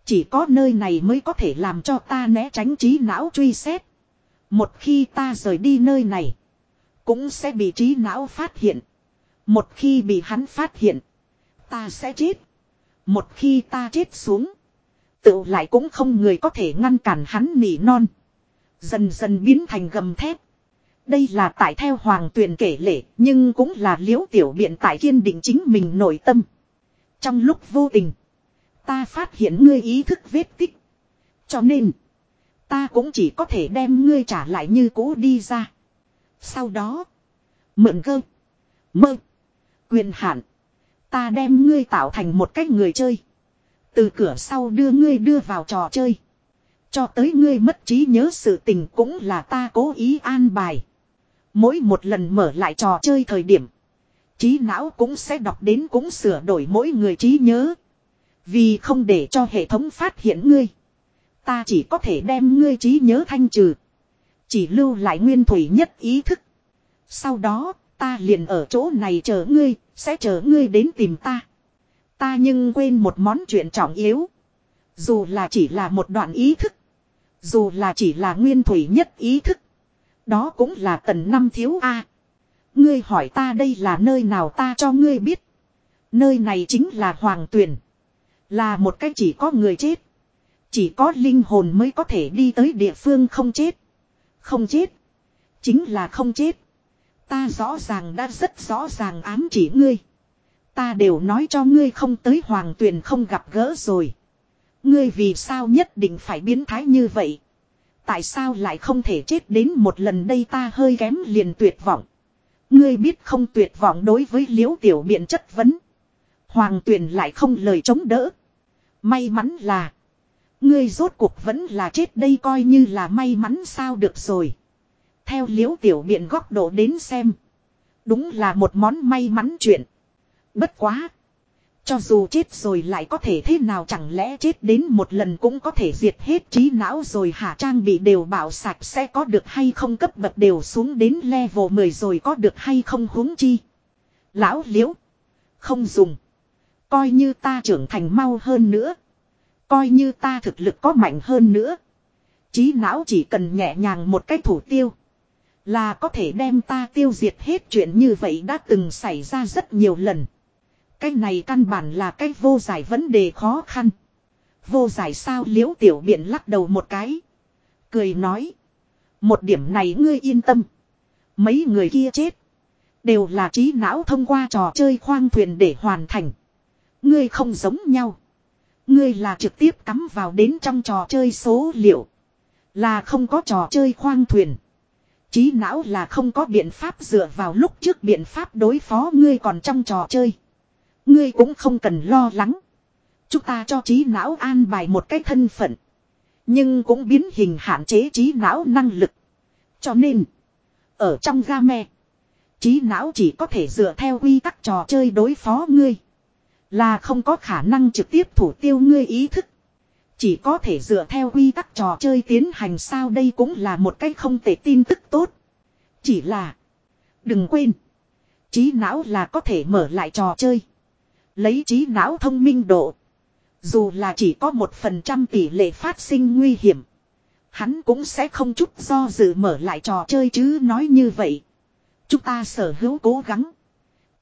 Chỉ có nơi này mới có thể làm cho ta né tránh trí não truy xét. Một khi ta rời đi nơi này, cũng sẽ bị trí não phát hiện. Một khi bị hắn phát hiện, ta sẽ chết. Một khi ta chết xuống, tự lại cũng không người có thể ngăn cản hắn nỉ non. Dần dần biến thành gầm thép. Đây là tại theo hoàng tuyền kể lể nhưng cũng là liễu tiểu biện tại kiên định chính mình nội tâm. Trong lúc vô tình, ta phát hiện ngươi ý thức vết tích. Cho nên, ta cũng chỉ có thể đem ngươi trả lại như cũ đi ra. Sau đó, mượn cơ, mơ, quyền hạn, ta đem ngươi tạo thành một cách người chơi. Từ cửa sau đưa ngươi đưa vào trò chơi. Cho tới ngươi mất trí nhớ sự tình cũng là ta cố ý an bài. Mỗi một lần mở lại trò chơi thời điểm. Trí não cũng sẽ đọc đến cũng sửa đổi mỗi người trí nhớ. Vì không để cho hệ thống phát hiện ngươi. Ta chỉ có thể đem ngươi trí nhớ thanh trừ. Chỉ lưu lại nguyên thủy nhất ý thức. Sau đó, ta liền ở chỗ này chờ ngươi, sẽ chờ ngươi đến tìm ta. Ta nhưng quên một món chuyện trọng yếu. Dù là chỉ là một đoạn ý thức. Dù là chỉ là nguyên thủy nhất ý thức. Đó cũng là tần năm thiếu A. Ngươi hỏi ta đây là nơi nào ta cho ngươi biết. Nơi này chính là hoàng tuyển. Là một cách chỉ có người chết. Chỉ có linh hồn mới có thể đi tới địa phương không chết. Không chết. Chính là không chết. Ta rõ ràng đã rất rõ ràng ám chỉ ngươi. Ta đều nói cho ngươi không tới hoàng tuyền không gặp gỡ rồi. Ngươi vì sao nhất định phải biến thái như vậy? Tại sao lại không thể chết đến một lần đây ta hơi kém liền tuyệt vọng. Ngươi biết không tuyệt vọng đối với liễu tiểu biện chất vấn. Hoàng tuyền lại không lời chống đỡ. May mắn là. Ngươi rốt cuộc vẫn là chết đây coi như là may mắn sao được rồi. Theo liễu tiểu biện góc độ đến xem. Đúng là một món may mắn chuyện. Bất quá. Cho dù chết rồi lại có thể thế nào chẳng lẽ chết đến một lần cũng có thể diệt hết trí não rồi hả trang bị đều bảo sạch sẽ có được hay không cấp bậc đều xuống đến level 10 rồi có được hay không huống chi. Lão liễu. Không dùng. Coi như ta trưởng thành mau hơn nữa. Coi như ta thực lực có mạnh hơn nữa. Trí não chỉ cần nhẹ nhàng một cái thủ tiêu. Là có thể đem ta tiêu diệt hết chuyện như vậy đã từng xảy ra rất nhiều lần. Cái này căn bản là cái vô giải vấn đề khó khăn. Vô giải sao liễu tiểu biện lắc đầu một cái. Cười nói. Một điểm này ngươi yên tâm. Mấy người kia chết. Đều là trí não thông qua trò chơi khoang thuyền để hoàn thành. Ngươi không giống nhau. Ngươi là trực tiếp cắm vào đến trong trò chơi số liệu. Là không có trò chơi khoang thuyền. Trí não là không có biện pháp dựa vào lúc trước biện pháp đối phó ngươi còn trong trò chơi. Ngươi cũng không cần lo lắng. Chúng ta cho trí não an bài một cái thân phận. Nhưng cũng biến hình hạn chế trí não năng lực. Cho nên, ở trong game, trí não chỉ có thể dựa theo quy tắc trò chơi đối phó ngươi. Là không có khả năng trực tiếp thủ tiêu ngươi ý thức. Chỉ có thể dựa theo quy tắc trò chơi tiến hành sao đây cũng là một cách không thể tin tức tốt. Chỉ là, đừng quên, trí não là có thể mở lại trò chơi. Lấy trí não thông minh độ. Dù là chỉ có một phần trăm tỷ lệ phát sinh nguy hiểm. Hắn cũng sẽ không chút do dự mở lại trò chơi chứ nói như vậy. Chúng ta sở hữu cố gắng.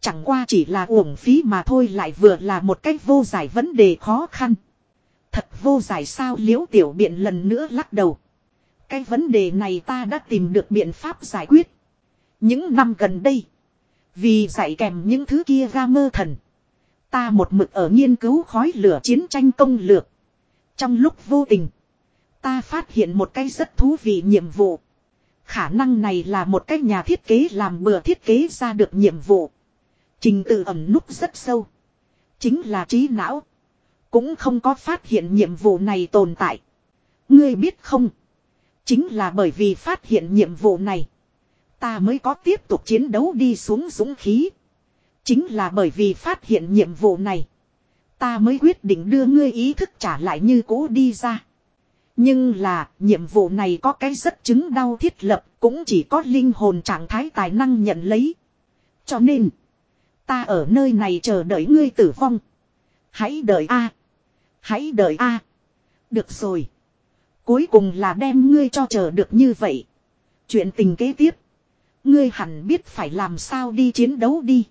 Chẳng qua chỉ là uổng phí mà thôi lại vừa là một cách vô giải vấn đề khó khăn. Thật vô giải sao liễu tiểu biện lần nữa lắc đầu. Cái vấn đề này ta đã tìm được biện pháp giải quyết. Những năm gần đây. Vì dạy kèm những thứ kia ra mơ thần. Ta một mực ở nghiên cứu khói lửa chiến tranh công lược. Trong lúc vô tình. Ta phát hiện một cái rất thú vị nhiệm vụ. Khả năng này là một cái nhà thiết kế làm bừa thiết kế ra được nhiệm vụ. Trình tự ẩm nút rất sâu. Chính là trí não. Cũng không có phát hiện nhiệm vụ này tồn tại. Ngươi biết không? Chính là bởi vì phát hiện nhiệm vụ này. Ta mới có tiếp tục chiến đấu đi xuống dũng khí. Chính là bởi vì phát hiện nhiệm vụ này. Ta mới quyết định đưa ngươi ý thức trả lại như cũ đi ra. Nhưng là, nhiệm vụ này có cái rất chứng đau thiết lập, cũng chỉ có linh hồn trạng thái tài năng nhận lấy. Cho nên, ta ở nơi này chờ đợi ngươi tử vong. Hãy đợi a Hãy đợi a Được rồi. Cuối cùng là đem ngươi cho chờ được như vậy. Chuyện tình kế tiếp. Ngươi hẳn biết phải làm sao đi chiến đấu đi.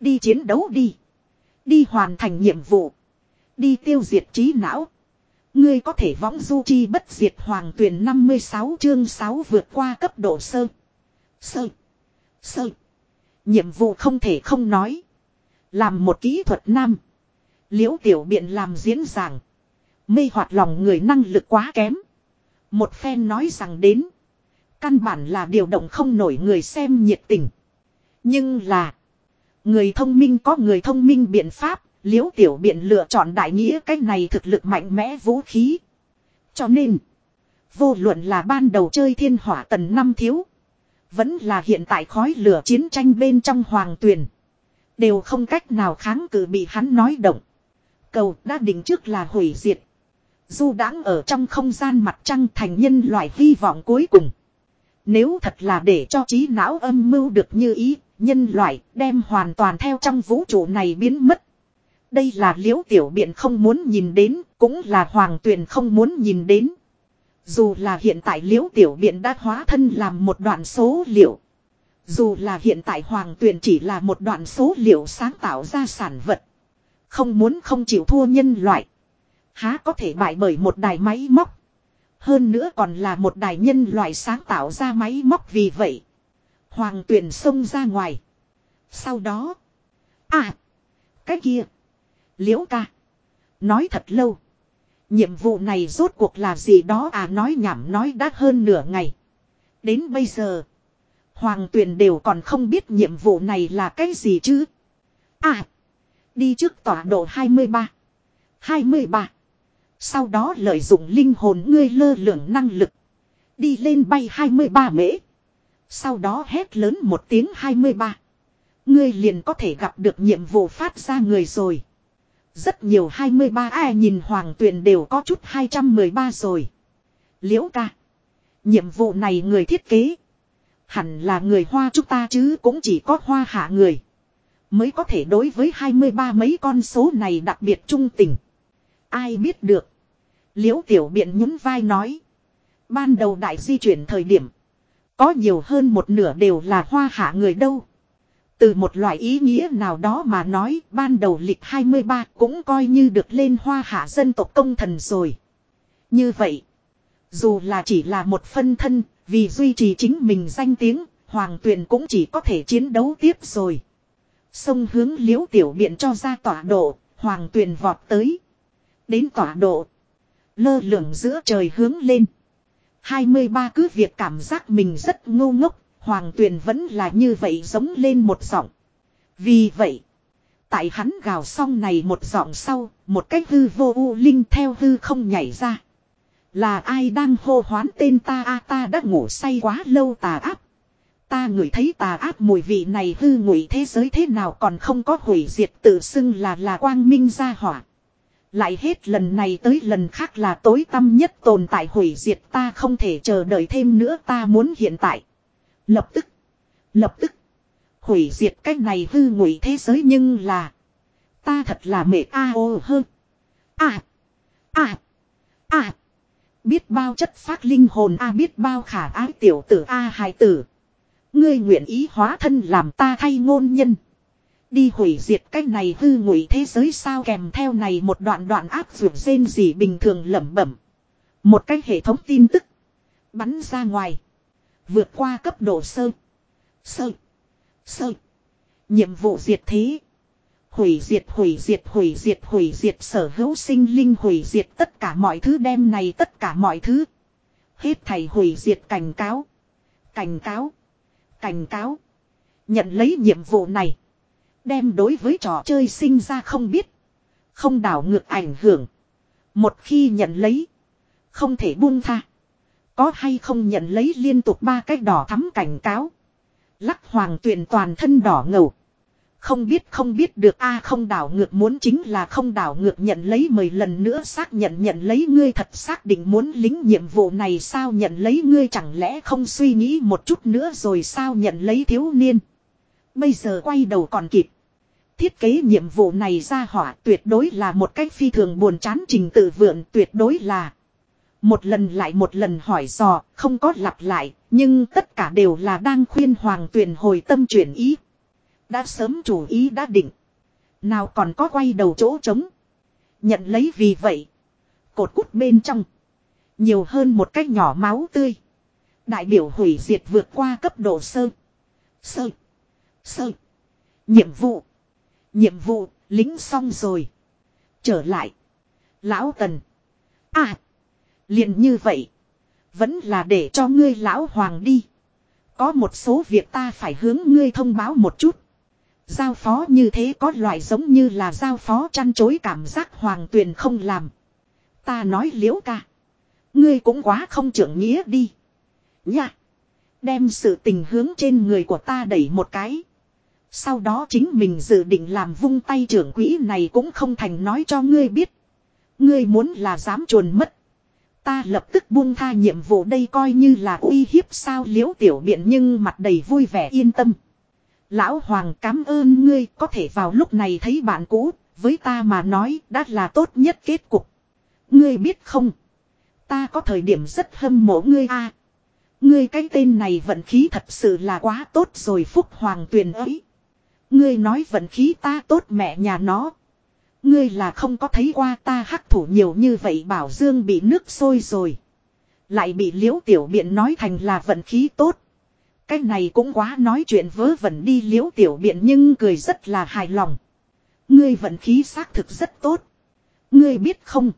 Đi chiến đấu đi. Đi hoàn thành nhiệm vụ. Đi tiêu diệt trí não. Ngươi có thể võng du chi bất diệt hoàng tuyển 56 chương 6 vượt qua cấp độ sơ. Sơ. Sơ. Nhiệm vụ không thể không nói. Làm một kỹ thuật nam. Liễu tiểu biện làm diễn giảng. Mê hoạt lòng người năng lực quá kém. Một phen nói rằng đến. Căn bản là điều động không nổi người xem nhiệt tình. Nhưng là. Người thông minh có người thông minh biện pháp. Liễu tiểu biện lựa chọn đại nghĩa cách này thực lực mạnh mẽ vũ khí. Cho nên. Vô luận là ban đầu chơi thiên hỏa tần năm thiếu. Vẫn là hiện tại khói lửa chiến tranh bên trong hoàng tuyền. Đều không cách nào kháng cự bị hắn nói động. Cầu đã định trước là hủy diệt. Du đãng ở trong không gian mặt trăng thành nhân loại hy vọng cuối cùng. Nếu thật là để cho trí não âm mưu được như ý, nhân loại đem hoàn toàn theo trong vũ trụ này biến mất. Đây là liễu tiểu biện không muốn nhìn đến, cũng là hoàng tuyền không muốn nhìn đến. Dù là hiện tại liễu tiểu biện đã hóa thân làm một đoạn số liệu. Dù là hiện tại hoàng tuyền chỉ là một đoạn số liệu sáng tạo ra sản vật. Không muốn không chịu thua nhân loại. Há có thể bại bởi một đài máy móc. Hơn nữa còn là một đài nhân loại sáng tạo ra máy móc vì vậy. Hoàng tuyển xông ra ngoài. Sau đó. À. Cái kia. Liễu ca. Nói thật lâu. Nhiệm vụ này rốt cuộc là gì đó à nói nhảm nói đã hơn nửa ngày. Đến bây giờ. Hoàng tuyển đều còn không biết nhiệm vụ này là cái gì chứ. À. Đi trước tọa độ 23. 23. Sau đó lợi dụng linh hồn ngươi lơ lửng năng lực. Đi lên bay 23 mễ. Sau đó hét lớn một tiếng 23. Ngươi liền có thể gặp được nhiệm vụ phát ra người rồi. Rất nhiều 23 ai nhìn hoàng tuyền đều có chút 213 rồi. Liễu ca. Nhiệm vụ này người thiết kế. Hẳn là người hoa chúng ta chứ cũng chỉ có hoa hạ người. Mới có thể đối với 23 mấy con số này đặc biệt trung tình. Ai biết được. Liễu tiểu biện nhún vai nói. Ban đầu đại di chuyển thời điểm. Có nhiều hơn một nửa đều là hoa hạ người đâu. Từ một loại ý nghĩa nào đó mà nói ban đầu lịch 23 cũng coi như được lên hoa hạ dân tộc công thần rồi. Như vậy. Dù là chỉ là một phân thân, vì duy trì chính mình danh tiếng, Hoàng Tuyền cũng chỉ có thể chiến đấu tiếp rồi. Sông hướng liễu tiểu biện cho ra tọa độ, Hoàng Tuyền vọt tới. Đến tọa độ. Lơ lửng giữa trời hướng lên. 23 cứ việc cảm giác mình rất ngu ngốc, Hoàng Tuyền vẫn là như vậy giống lên một giọng. Vì vậy, tại hắn gào xong này một giọng sau, một cách hư vô u linh theo hư không nhảy ra. Là ai đang hô hoán tên ta a ta đã ngủ say quá lâu tà áp. Ta ngửi thấy tà áp mùi vị này hư ngụy thế giới thế nào còn không có hủy diệt tự xưng là là quang minh gia hỏa. Lại hết lần này tới lần khác là tối tâm nhất tồn tại hủy diệt ta không thể chờ đợi thêm nữa ta muốn hiện tại. Lập tức. Lập tức. Hủy diệt cái này hư ngụy thế giới nhưng là. Ta thật là mệt a ô hơn. À. À. À. Biết bao chất phát linh hồn, a biết bao khả ái tiểu tử, a hài tử. Ngươi nguyện ý hóa thân làm ta thay ngôn nhân. Đi hủy diệt cái này hư ngụy thế giới sao kèm theo này một đoạn đoạn áp dụng rên gì bình thường lẩm bẩm. Một cái hệ thống tin tức. Bắn ra ngoài. Vượt qua cấp độ sơ. Sơ. Sơ. Nhiệm vụ diệt thế. Hủy diệt hủy diệt hủy diệt hủy diệt sở hữu sinh linh, hủy diệt tất cả mọi thứ, đem này tất cả mọi thứ. Hết thầy hủy diệt cảnh cáo. Cảnh cáo. Cảnh cáo. Nhận lấy nhiệm vụ này. Đem đối với trò chơi sinh ra không biết. Không đảo ngược ảnh hưởng. Một khi nhận lấy. Không thể buông tha. Có hay không nhận lấy liên tục ba cái đỏ thắm cảnh cáo. Lắc hoàng tuyền toàn thân đỏ ngầu. Không biết không biết được, a, không đảo ngược muốn chính là không đảo ngược nhận lấy mười lần nữa xác nhận nhận lấy ngươi thật xác định muốn lính nhiệm vụ này sao nhận lấy ngươi chẳng lẽ không suy nghĩ một chút nữa rồi sao nhận lấy thiếu niên. Bây giờ quay đầu còn kịp. Thiết kế nhiệm vụ này ra hỏa tuyệt đối là một cách phi thường buồn chán trình tự vượn tuyệt đối là. Một lần lại một lần hỏi dò, không có lặp lại, nhưng tất cả đều là đang khuyên hoàng tuyền hồi tâm chuyển ý. Đã sớm chủ ý đã định. Nào còn có quay đầu chỗ trống. Nhận lấy vì vậy. Cột cút bên trong. Nhiều hơn một cái nhỏ máu tươi. Đại biểu hủy diệt vượt qua cấp độ sơ. Sơ. Sơ. Nhiệm vụ. Nhiệm vụ, lính xong rồi. Trở lại. Lão Tần. À. liền như vậy. Vẫn là để cho ngươi lão hoàng đi. Có một số việc ta phải hướng ngươi thông báo một chút. Giao phó như thế có loại giống như là giao phó chăn chối cảm giác hoàng tuyền không làm. Ta nói liễu ca. Ngươi cũng quá không trưởng nghĩa đi. Nha. Đem sự tình hướng trên người của ta đẩy một cái. Sau đó chính mình dự định làm vung tay trưởng quỹ này cũng không thành nói cho ngươi biết. Ngươi muốn là dám chuồn mất. Ta lập tức buông tha nhiệm vụ đây coi như là uy hiếp sao liễu tiểu biện nhưng mặt đầy vui vẻ yên tâm. Lão Hoàng cảm ơn ngươi có thể vào lúc này thấy bạn cũ, với ta mà nói đã là tốt nhất kết cục. Ngươi biết không? Ta có thời điểm rất hâm mộ ngươi a. ngươi cái tên này vận khí thật sự là quá tốt rồi Phúc Hoàng tuyền ấy. Ngươi nói vận khí ta tốt mẹ nhà nó. Ngươi là không có thấy qua ta hắc thủ nhiều như vậy bảo dương bị nước sôi rồi. Lại bị liễu tiểu biện nói thành là vận khí tốt. Cái này cũng quá nói chuyện vớ vẩn đi liễu tiểu biện nhưng cười rất là hài lòng. Ngươi vận khí xác thực rất tốt. Ngươi biết không?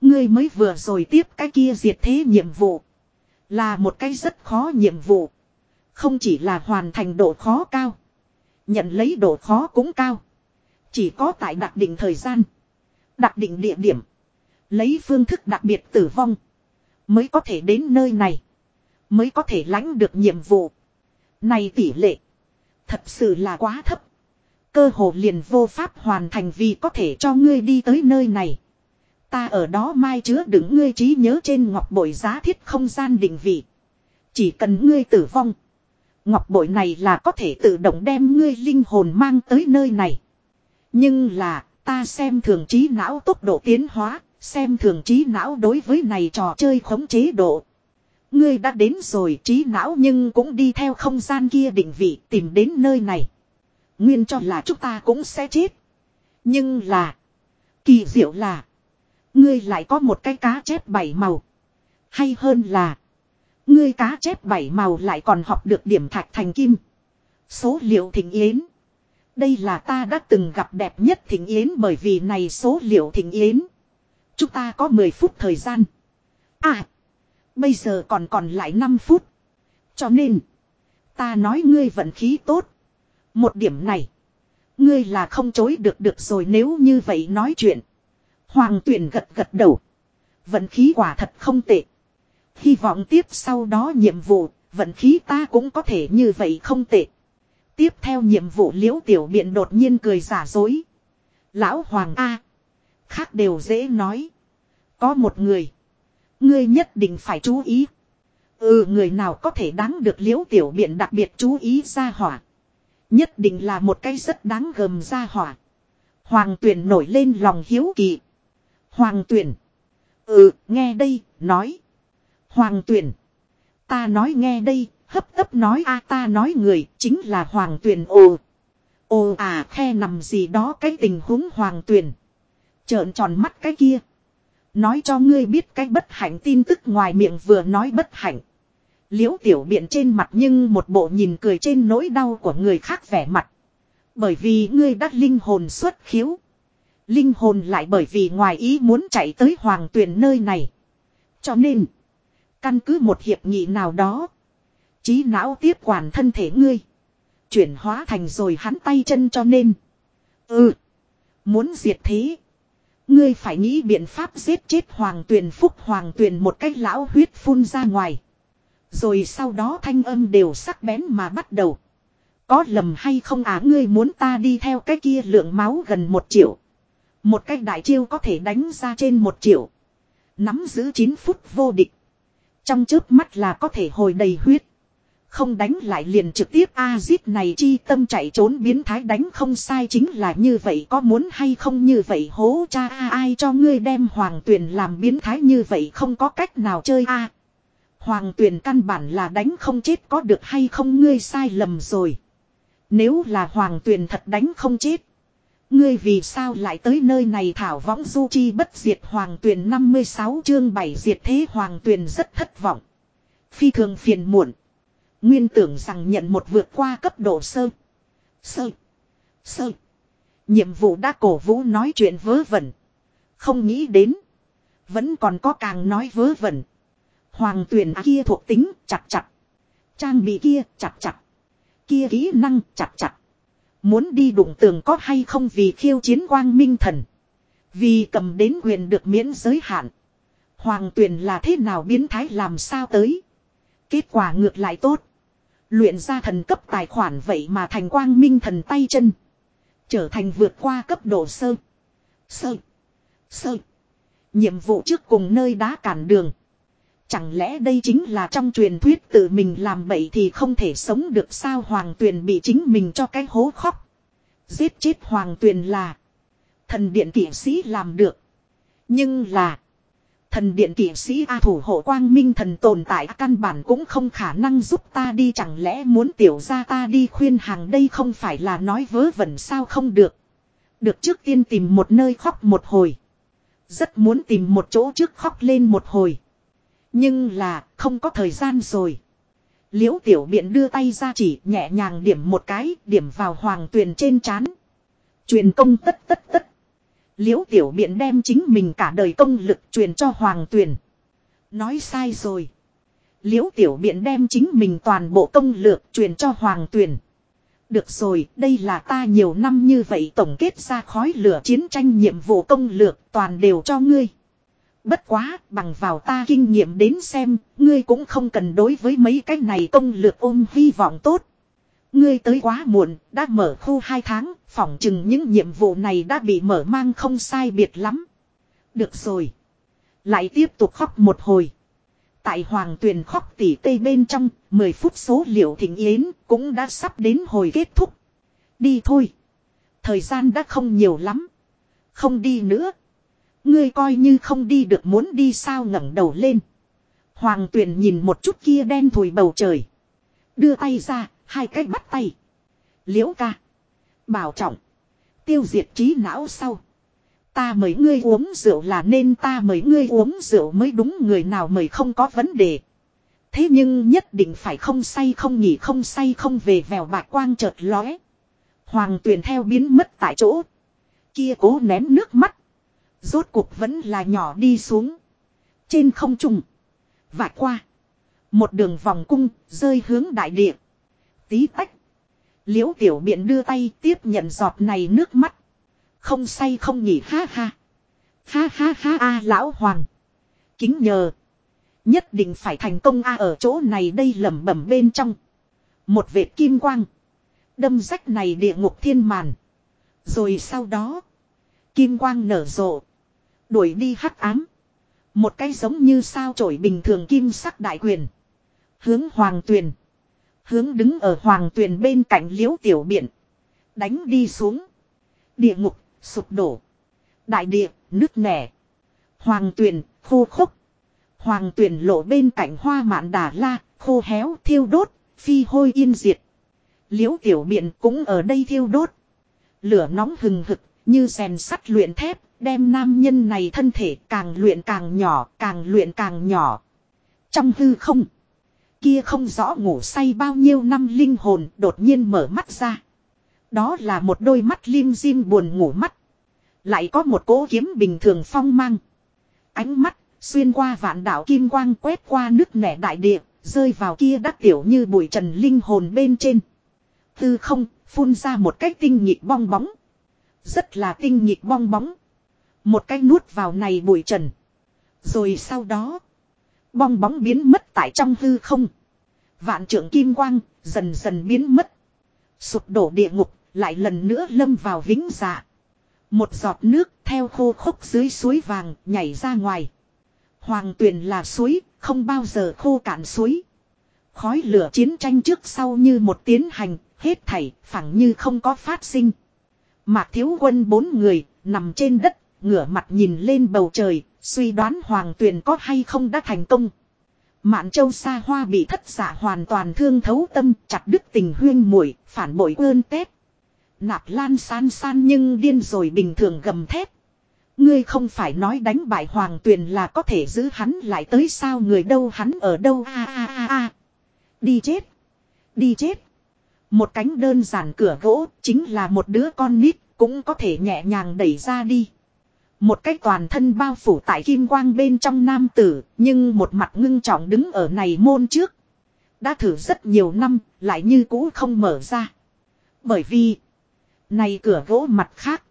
Ngươi mới vừa rồi tiếp cái kia diệt thế nhiệm vụ. Là một cái rất khó nhiệm vụ. Không chỉ là hoàn thành độ khó cao. Nhận lấy độ khó cũng cao. Chỉ có tại đặc định thời gian. Đặc định địa điểm. Lấy phương thức đặc biệt tử vong. Mới có thể đến nơi này. Mới có thể lãnh được nhiệm vụ. Này tỷ lệ. Thật sự là quá thấp. Cơ hồ liền vô pháp hoàn thành vì có thể cho ngươi đi tới nơi này. Ta ở đó mai chứa đựng ngươi trí nhớ trên ngọc bội giá thiết không gian định vị. Chỉ cần ngươi tử vong. Ngọc bội này là có thể tự động đem ngươi linh hồn mang tới nơi này. Nhưng là, ta xem thường trí não tốc độ tiến hóa, xem thường trí não đối với này trò chơi khống chế độ. Ngươi đã đến rồi trí não nhưng cũng đi theo không gian kia định vị tìm đến nơi này. Nguyên cho là chúng ta cũng sẽ chết. Nhưng là. Kỳ diệu là. Ngươi lại có một cái cá chép bảy màu. Hay hơn là. Ngươi cá chép bảy màu lại còn học được điểm thạch thành kim. Số liệu thịnh yến. Đây là ta đã từng gặp đẹp nhất thịnh yến bởi vì này số liệu thịnh yến. Chúng ta có 10 phút thời gian. À. Bây giờ còn còn lại 5 phút. Cho nên. Ta nói ngươi vận khí tốt. Một điểm này. Ngươi là không chối được được rồi nếu như vậy nói chuyện. Hoàng tuyển gật gật đầu. Vận khí quả thật không tệ. Hy vọng tiếp sau đó nhiệm vụ, vận khí ta cũng có thể như vậy không tệ. Tiếp theo nhiệm vụ liễu tiểu biện đột nhiên cười giả dối. Lão Hoàng A. Khác đều dễ nói. Có một người. Ngươi nhất định phải chú ý. Ừ người nào có thể đáng được liễu tiểu biện đặc biệt chú ý ra hỏa. Nhất định là một cái rất đáng gầm ra hỏa. Hoàng tuyển nổi lên lòng hiếu kỳ. Hoàng tuyển. Ừ, nghe đây, nói. Hoàng tuyển. Ta nói nghe đây, hấp tấp nói a ta nói người, chính là hoàng tuyển ồ. Ồ à khe nằm gì đó cái tình huống hoàng tuyển. Trợn tròn mắt cái kia. Nói cho ngươi biết cái bất hạnh tin tức ngoài miệng vừa nói bất hạnh. Liễu tiểu biện trên mặt nhưng một bộ nhìn cười trên nỗi đau của người khác vẻ mặt. Bởi vì ngươi đã linh hồn xuất khiếu. Linh hồn lại bởi vì ngoài ý muốn chạy tới hoàng tuyển nơi này. Cho nên, căn cứ một hiệp nghị nào đó, trí não tiếp quản thân thể ngươi. Chuyển hóa thành rồi hắn tay chân cho nên. Ừ, muốn diệt thế. Ngươi phải nghĩ biện pháp giết chết hoàng tuyền phúc hoàng tuyền một cách lão huyết phun ra ngoài. Rồi sau đó thanh âm đều sắc bén mà bắt đầu. Có lầm hay không á ngươi muốn ta đi theo cái kia lượng máu gần một triệu. Một cách đại chiêu có thể đánh ra trên một triệu. Nắm giữ 9 phút vô địch. Trong chớp mắt là có thể hồi đầy huyết. Không đánh lại liền trực tiếp A-zip này chi tâm chạy trốn biến thái đánh không sai chính là như vậy, có muốn hay không như vậy hố cha A ai cho ngươi đem hoàng tuyển làm biến thái như vậy không có cách nào chơi A. Hoàng tuyển căn bản là đánh không chết, có được hay không ngươi sai lầm rồi. Nếu là hoàng tuyển thật đánh không chết. Ngươi vì sao lại tới nơi này thảo võng du chi bất diệt hoàng tuyển 56 chương 7 diệt thế hoàng tuyển rất thất vọng. Phi thường phiền muộn. Nguyên tưởng rằng nhận một vượt qua cấp độ sơ. Sơ. Sơ. Nhiệm vụ đã cổ vũ nói chuyện vớ vẩn. Không nghĩ đến. Vẫn còn có càng nói vớ vẩn. Hoàng tuyển kia thuộc tính chặt chặt. Trang bị kia chặt chặt. Kia kỹ năng chặt chặt. Muốn đi đụng tường có hay không vì khiêu chiến quang minh thần. Vì cầm đến quyền được miễn giới hạn. Hoàng tuyển là thế nào biến thái làm sao tới. Kết quả ngược lại tốt. Luyện ra thần cấp tài khoản vậy mà thành quang minh thần tay chân. Trở thành vượt qua cấp độ sơ. Sơ. Sơ. Nhiệm vụ trước cùng nơi đá cản đường. Chẳng lẽ đây chính là trong truyền thuyết tự mình làm bậy thì không thể sống được sao hoàng tuyền bị chính mình cho cái hố khóc. Giết chết hoàng tuyền là. Thần điện kỷ sĩ làm được. Nhưng là. Thần điện kỷ sĩ A thủ hộ quang minh thần tồn tại căn bản cũng không khả năng giúp ta đi chẳng lẽ muốn tiểu ra ta đi khuyên hàng đây không phải là nói vớ vẩn sao không được. Được trước tiên tìm một nơi khóc một hồi. Rất muốn tìm một chỗ trước khóc lên một hồi. Nhưng là không có thời gian rồi. Liễu tiểu biện đưa tay ra chỉ nhẹ nhàng điểm một cái điểm vào hoàng tuyền trên chán. Truyền công tất tất tất. Liễu tiểu biện đem chính mình cả đời công lực truyền cho hoàng tuyền. Nói sai rồi. Liễu tiểu biện đem chính mình toàn bộ công lược truyền cho hoàng tuyền. Được rồi, đây là ta nhiều năm như vậy tổng kết ra khói lửa chiến tranh nhiệm vụ công lược toàn đều cho ngươi. Bất quá, bằng vào ta kinh nghiệm đến xem, ngươi cũng không cần đối với mấy cái này công lược ôm hy vọng tốt. Ngươi tới quá muộn, đã mở khu 2 tháng, phỏng chừng những nhiệm vụ này đã bị mở mang không sai biệt lắm. Được rồi. Lại tiếp tục khóc một hồi. Tại Hoàng Tuyền khóc tỉ tây bên trong, 10 phút số liệu thỉnh yến cũng đã sắp đến hồi kết thúc. Đi thôi. Thời gian đã không nhiều lắm. Không đi nữa. Ngươi coi như không đi được muốn đi sao ngẩng đầu lên. Hoàng Tuyền nhìn một chút kia đen thùi bầu trời. Đưa tay ra, hai cách bắt tay. Liễu ca. Bảo trọng. Tiêu diệt trí não sau. Ta mời ngươi uống rượu là nên ta mời ngươi uống rượu mới đúng người nào mời không có vấn đề. Thế nhưng nhất định phải không say không nghỉ không say không về vèo bạc quang chợt lóe. Hoàng tuyền theo biến mất tại chỗ. Kia cố nén nước mắt. Rốt cuộc vẫn là nhỏ đi xuống. Trên không trung. Vạch qua. Một đường vòng cung rơi hướng đại địa. Tí tách. Liễu tiểu biện đưa tay tiếp nhận giọt này nước mắt. Không say không nghỉ, ha ha. Ha ha ha, a lão hoàng. Kính nhờ. Nhất định phải thành công a, ở chỗ này đây lẩm bẩm bên trong. Một vệt kim quang. Đâm rách này địa ngục thiên màn. Rồi sau đó. Kim quang nở rộ. Đuổi đi hắc ám. Một cái giống như sao chổi bình thường kim sắc đại quyền. Hướng hoàng tuyền. Hướng đứng ở hoàng tuyền bên cạnh liễu tiểu biện. Đánh đi xuống. Địa ngục, sụp đổ. Đại địa, nứt nẻ. Hoàng tuyền, khô khốc. Hoàng tuyền lộ bên cạnh hoa mạn đà la, khô héo, thiêu đốt, phi hôi yên diệt. Liễu tiểu biện cũng ở đây thiêu đốt. Lửa nóng hừng hực, như rèn sắt luyện thép, đem nam nhân này thân thể càng luyện càng nhỏ, càng luyện càng nhỏ. Trong hư không, kia không rõ ngủ say bao nhiêu năm linh hồn đột nhiên mở mắt ra. Đó là một đôi mắt lim dim buồn ngủ mắt. Lại có một cỗ kiếm bình thường phong mang. Ánh mắt, xuyên qua vạn đảo kim quang quét qua nước nẻ đại địa, rơi vào kia đắc tiểu như bụi trần linh hồn bên trên. Tư không, phun ra một cách tinh nhịp bong bóng. Rất là tinh nhịp bong bóng. Một cái nuốt vào này bụi trần. Rồi sau đó. Bong bóng biến mất tại trong hư không. Vạn trưởng kim quang dần dần biến mất. Sụp đổ địa ngục lại lần nữa lâm vào vĩnh dạ. Một giọt nước theo khô khốc dưới suối vàng nhảy ra ngoài. Hoàng tuyền là suối, không bao giờ khô cạn suối. Khói lửa chiến tranh trước sau như một tiến hành, hết thảy, phẳng như không có phát sinh. Mạc thiếu quân bốn người, nằm trên đất, ngửa mặt nhìn lên bầu trời, suy đoán hoàng tuyền có hay không đã thành công. Mạn châu xa hoa bị thất giả hoàn toàn thương thấu tâm, chặt đứt tình huyên muội phản bội ơn tết. Nạp lan san san nhưng điên rồi bình thường gầm thép. Ngươi không phải nói đánh bại hoàng tuyền là có thể giữ hắn lại tới sao người đâu hắn ở đâu a a a a. Đi chết. Đi chết. Một cánh đơn giản cửa gỗ chính là một đứa con nít cũng có thể nhẹ nhàng đẩy ra đi. Một cái toàn thân bao phủ tại kim quang bên trong nam tử, nhưng một mặt ngưng trọng đứng ở này môn trước. Đã thử rất nhiều năm, lại như cũ không mở ra. Bởi vì, này cửa gỗ mặt khác.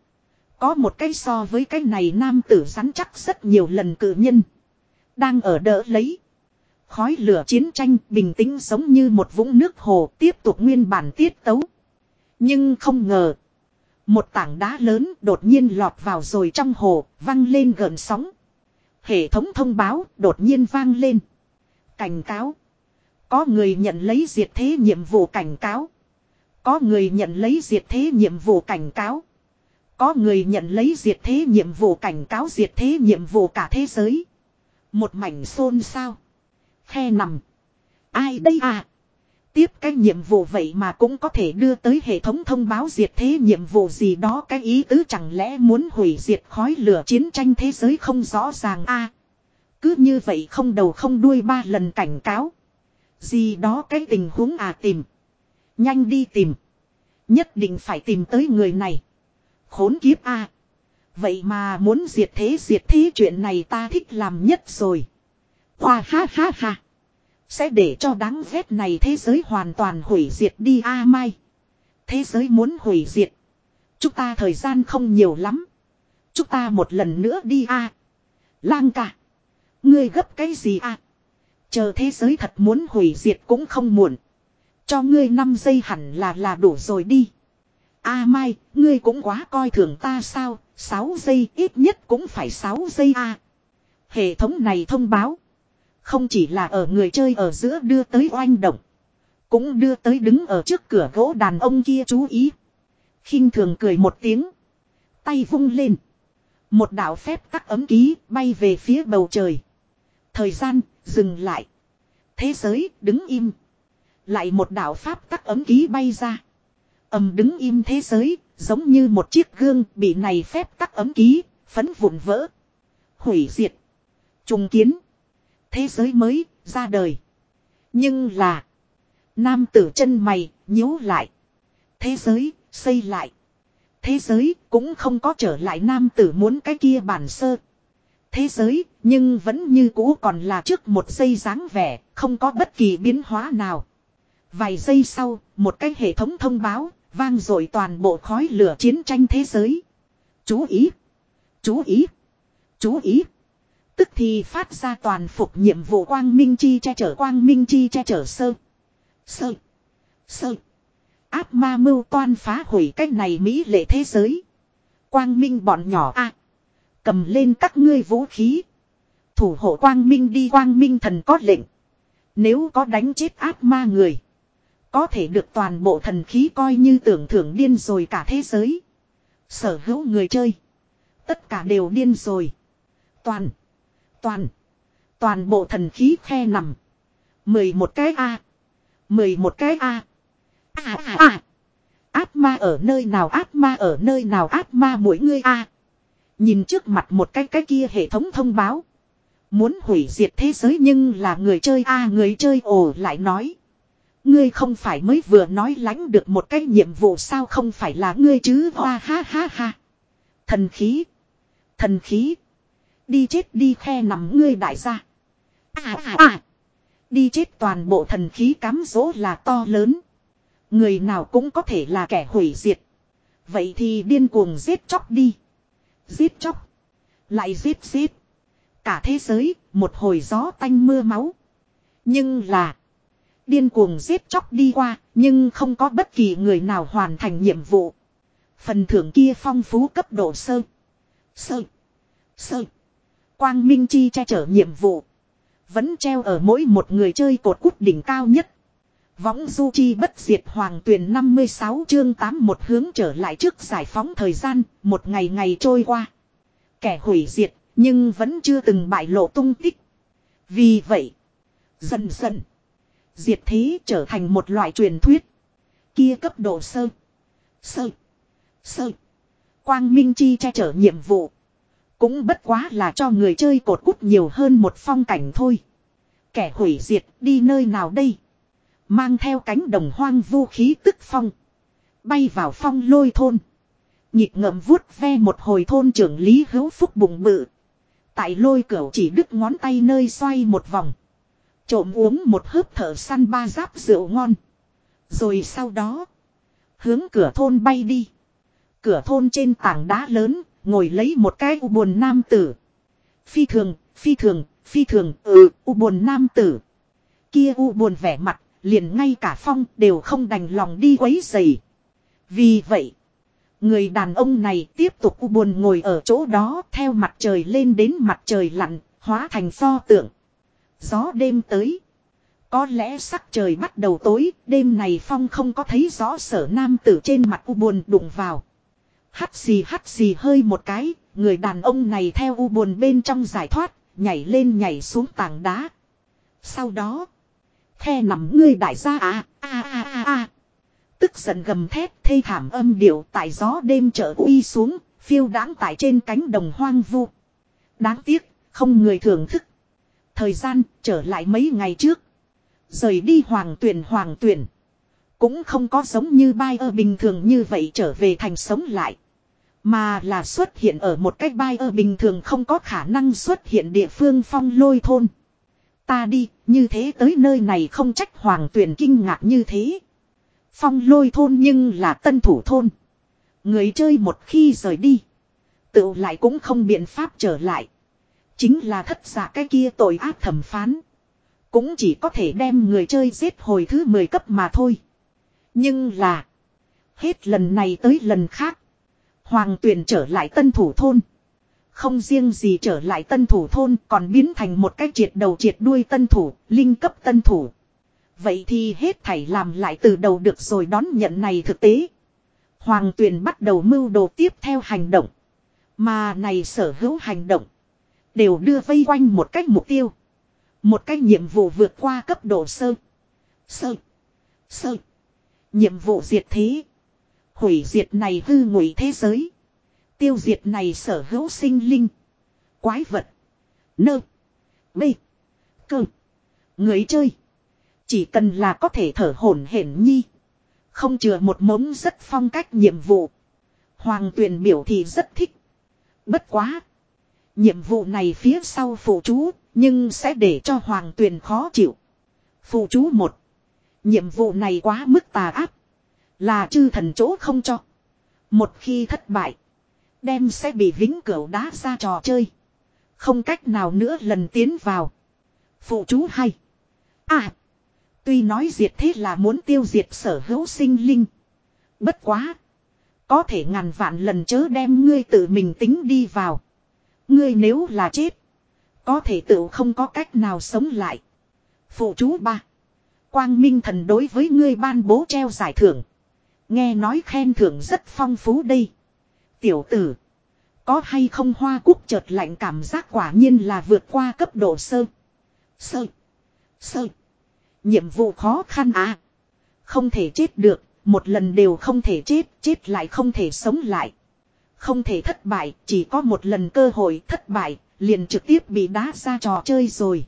Có một cái so với cái này nam tử rắn chắc rất nhiều lần cử nhân. Đang ở đỡ lấy. Khói lửa chiến tranh, bình tĩnh giống như một vũng nước hồ, tiếp tục nguyên bản tiết tấu. Nhưng không ngờ. Một tảng đá lớn đột nhiên lọt vào rồi trong hồ, văng lên gần sóng. Hệ thống thông báo đột nhiên vang lên. Cảnh cáo. Có người nhận lấy diệt thế nhiệm vụ cảnh cáo. Có người nhận lấy diệt thế nhiệm vụ cảnh cáo. Có người nhận lấy diệt thế nhiệm vụ cảnh cáo diệt thế nhiệm vụ cả thế giới. Một mảnh xôn sao. Khe nằm. Ai đây à? Tiếp cái nhiệm vụ vậy mà cũng có thể đưa tới hệ thống thông báo diệt thế nhiệm vụ gì đó cái ý tứ chẳng lẽ muốn hủy diệt khói lửa chiến tranh thế giới không rõ ràng a Cứ như vậy không đầu không đuôi ba lần cảnh cáo. Gì đó cái tình huống à tìm. Nhanh đi tìm. Nhất định phải tìm tới người này. Khốn kiếp a Vậy mà muốn diệt thế diệt thế chuyện này ta thích làm nhất rồi. Hoa ha ha ha. Sẽ để cho đáng ghét này thế giới hoàn toàn hủy diệt đi a mai. Thế giới muốn hủy diệt. Chúng ta thời gian không nhiều lắm. Chúng ta một lần nữa đi a Lang cả. Ngươi gấp cái gì a Chờ thế giới thật muốn hủy diệt cũng không muộn. Cho ngươi 5 giây hẳn là là đủ rồi đi. A Mai, ngươi cũng quá coi thường ta sao, 6 giây ít nhất cũng phải 6 giây a. Hệ thống này thông báo. Không chỉ là ở người chơi ở giữa đưa tới oanh động. Cũng đưa tới đứng ở trước cửa gỗ đàn ông kia chú ý. khinh thường cười một tiếng. Tay vung lên. Một đạo phép tắc ấm ký bay về phía bầu trời. Thời gian, dừng lại. Thế giới, đứng im. Lại một đạo pháp tắc ấm ký bay ra. ầm đứng im thế giới, giống như một chiếc gương bị này phép tắc ấm ký, phấn vụn vỡ. Hủy diệt. Trùng kiến. Thế giới mới, ra đời. Nhưng là. Nam tử chân mày, nhíu lại. Thế giới, xây lại. Thế giới, cũng không có trở lại nam tử muốn cái kia bản sơ. Thế giới, nhưng vẫn như cũ còn là trước một giây dáng vẻ, không có bất kỳ biến hóa nào. Vài giây sau, một cái hệ thống thông báo, vang dội toàn bộ khói lửa chiến tranh thế giới. Chú ý! Chú ý! Chú ý! Tức thì phát ra toàn phục nhiệm vụ quang minh chi che chở quang minh chi che chở sơ. Sơ. Sơ. Áp ma mưu toan phá hủy cách này Mỹ lệ thế giới. Quang minh bọn nhỏ a à, Cầm lên các ngươi vũ khí. Thủ hộ quang minh đi, quang minh thần có lệnh. Nếu có đánh chết áp ma người. Có thể được toàn bộ thần khí coi như tưởng thưởng điên rồi cả thế giới. Sở hữu người chơi. Tất cả đều điên rồi. Toàn. Toàn. Toàn bộ thần khí khe nằm. mười một cái A. mười một cái A. A A A. Áp ma ở nơi nào áp ma ở nơi nào áp ma mỗi người A. Nhìn trước mặt một cái cái kia hệ thống thông báo. Muốn hủy diệt thế giới nhưng là người chơi A, người chơi ồ lại nói. Ngươi không phải mới vừa nói lánh được một cái nhiệm vụ sao không phải là ngươi chứ hoa ha ha ha. Thần khí. Thần khí. Đi chết đi khe nằm ngươi đại gia. À à à. Đi chết toàn bộ thần khí cám dỗ là to lớn. Người nào cũng có thể là kẻ hủy diệt. Vậy thì điên cuồng giết chóc đi. Giết chóc. Lại giết giết. Cả thế giới, một hồi gió tanh mưa máu. Nhưng là. Điên cuồng giết chóc đi qua, nhưng không có bất kỳ người nào hoàn thành nhiệm vụ. Phần thưởng kia phong phú cấp độ sơ. Sơ. Sơ. Quang Minh Chi che chở nhiệm vụ. Vẫn treo ở mỗi một người chơi cột cút đỉnh cao nhất. Võng du chi bất diệt hoàng tuyển 56 chương tám một hướng trở lại trước giải phóng thời gian, một ngày ngày trôi qua. Kẻ hủy diệt, nhưng vẫn chưa từng bại lộ tung tích. Vì vậy, dần dần, diệt thế trở thành một loại truyền thuyết. Kia cấp độ sơ, sơ, sơ. Quang Minh Chi che chở nhiệm vụ. Cũng bất quá là cho người chơi cột cút nhiều hơn một phong cảnh thôi. Kẻ hủy diệt, đi nơi nào đây? Mang theo cánh đồng hoang vu khí tức phong. Bay vào phong lôi thôn. Nhịp ngậm vuốt ve một hồi thôn trưởng Lý Hữu Phúc bụng bự. Tại lôi cửa chỉ đứt ngón tay nơi xoay một vòng. Trộm uống một hớp thở săn ba giáp rượu ngon. Rồi sau đó. Hướng cửa thôn bay đi. Cửa thôn trên tảng đá lớn. Ngồi lấy một cái u buồn nam tử. Phi thường, phi thường, phi thường, ừ, u buồn nam tử. Kia u buồn vẻ mặt, liền ngay cả phong đều không đành lòng đi quấy dày. Vì vậy, người đàn ông này tiếp tục u buồn ngồi ở chỗ đó theo mặt trời lên đến mặt trời lặn, hóa thành pho tượng. Gió đêm tới. Có lẽ sắc trời bắt đầu tối, đêm này phong không có thấy rõ sở nam tử trên mặt u buồn đụng vào. Hắt xì hắt xì hơi một cái, người đàn ông này theo u buồn bên trong giải thoát, nhảy lên nhảy xuống tảng đá. Sau đó, the nằm ngươi đại gia à, a a a a. Tức giận gầm thét thê thảm âm điệu tại gió đêm trở uy xuống, phiêu đáng tại trên cánh đồng hoang vu. Đáng tiếc, không người thưởng thức. Thời gian trở lại mấy ngày trước. Rời đi hoàng tuyển hoàng tuyển. Cũng không có giống như bai ơ bình thường như vậy trở về thành sống lại. Mà là xuất hiện ở một cách bay ơ bình thường không có khả năng xuất hiện địa phương phong lôi thôn. Ta đi, như thế tới nơi này không trách hoàng tuyển kinh ngạc như thế. Phong lôi thôn nhưng là tân thủ thôn. Người chơi một khi rời đi. Tự lại cũng không biện pháp trở lại. Chính là thất giả cái kia tội ác thẩm phán. Cũng chỉ có thể đem người chơi giết hồi thứ 10 cấp mà thôi. Nhưng là. Hết lần này tới lần khác. Hoàng tuyển trở lại tân thủ thôn. Không riêng gì trở lại tân thủ thôn còn biến thành một cái triệt đầu triệt đuôi tân thủ, linh cấp tân thủ. Vậy thì hết thảy làm lại từ đầu được rồi đón nhận này thực tế. Hoàng tuyển bắt đầu mưu đồ tiếp theo hành động. Mà này sở hữu hành động. Đều đưa vây quanh một cách mục tiêu. Một cách nhiệm vụ vượt qua cấp độ sơ. Sơ. Sơ. Nhiệm vụ diệt thế. Hủy diệt này hư ngụy thế giới. Tiêu diệt này sở hữu sinh linh. Quái vật. Nơ. Bê. Cơ. Người chơi. Chỉ cần là có thể thở hổn hển nhi. Không chừa một mống rất phong cách nhiệm vụ. Hoàng tuyền biểu thì rất thích. Bất quá. Nhiệm vụ này phía sau phụ chú. Nhưng sẽ để cho hoàng tuyền khó chịu. Phụ chú một. Nhiệm vụ này quá mức tà áp. Là chư thần chỗ không cho. Một khi thất bại. Đem sẽ bị vĩnh cửu đá ra trò chơi. Không cách nào nữa lần tiến vào. Phụ chú hay. À. Tuy nói diệt thế là muốn tiêu diệt sở hữu sinh linh. Bất quá. Có thể ngàn vạn lần chớ đem ngươi tự mình tính đi vào. Ngươi nếu là chết. Có thể tự không có cách nào sống lại. Phụ chú ba. Quang Minh thần đối với ngươi ban bố treo giải thưởng. Nghe nói khen thưởng rất phong phú đây. Tiểu tử. Có hay không hoa cúc chợt lạnh cảm giác quả nhiên là vượt qua cấp độ sơ. Sơ. Sơ. Nhiệm vụ khó khăn à. Không thể chết được. Một lần đều không thể chết. Chết lại không thể sống lại. Không thể thất bại. Chỉ có một lần cơ hội thất bại. Liền trực tiếp bị đá ra trò chơi rồi.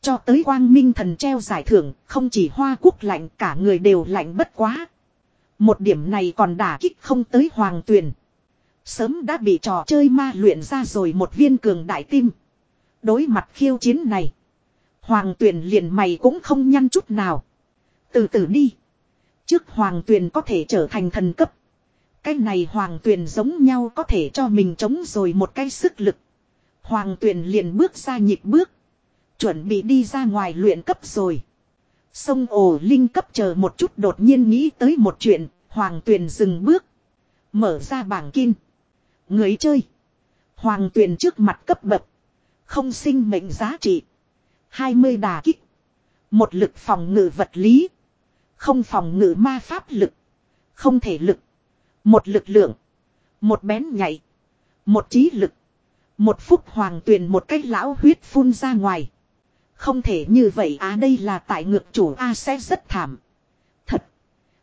Cho tới quang minh thần treo giải thưởng. Không chỉ hoa quốc lạnh, cả người đều lạnh bất quá. Một điểm này còn đả kích không tới hoàng tuyền. Sớm đã bị trò chơi ma luyện ra rồi một viên cường đại tim. Đối mặt khiêu chiến này. Hoàng tuyền liền mày cũng không nhăn chút nào. Từ từ đi. Trước hoàng tuyền có thể trở thành thần cấp. Cái này hoàng tuyền giống nhau có thể cho mình chống rồi một cái sức lực. Hoàng tuyền liền bước ra nhịp bước. Chuẩn bị đi ra ngoài luyện cấp rồi. Sông ồ linh cấp chờ một chút đột nhiên nghĩ tới một chuyện. Hoàng tuyền dừng bước. Mở ra bảng kim. Người chơi. Hoàng tuyền trước mặt cấp bậc. Không sinh mệnh giá trị. 20 đà kích. Một lực phòng ngự vật lý. Không phòng ngự ma pháp lực. Không thể lực. Một lực lượng. Một bén nhạy. Một trí lực. Một phút hoàng tuyền một cách lão huyết phun ra ngoài. Không thể như vậy á à đây là tại ngược chủ A sẽ rất thảm. Thật.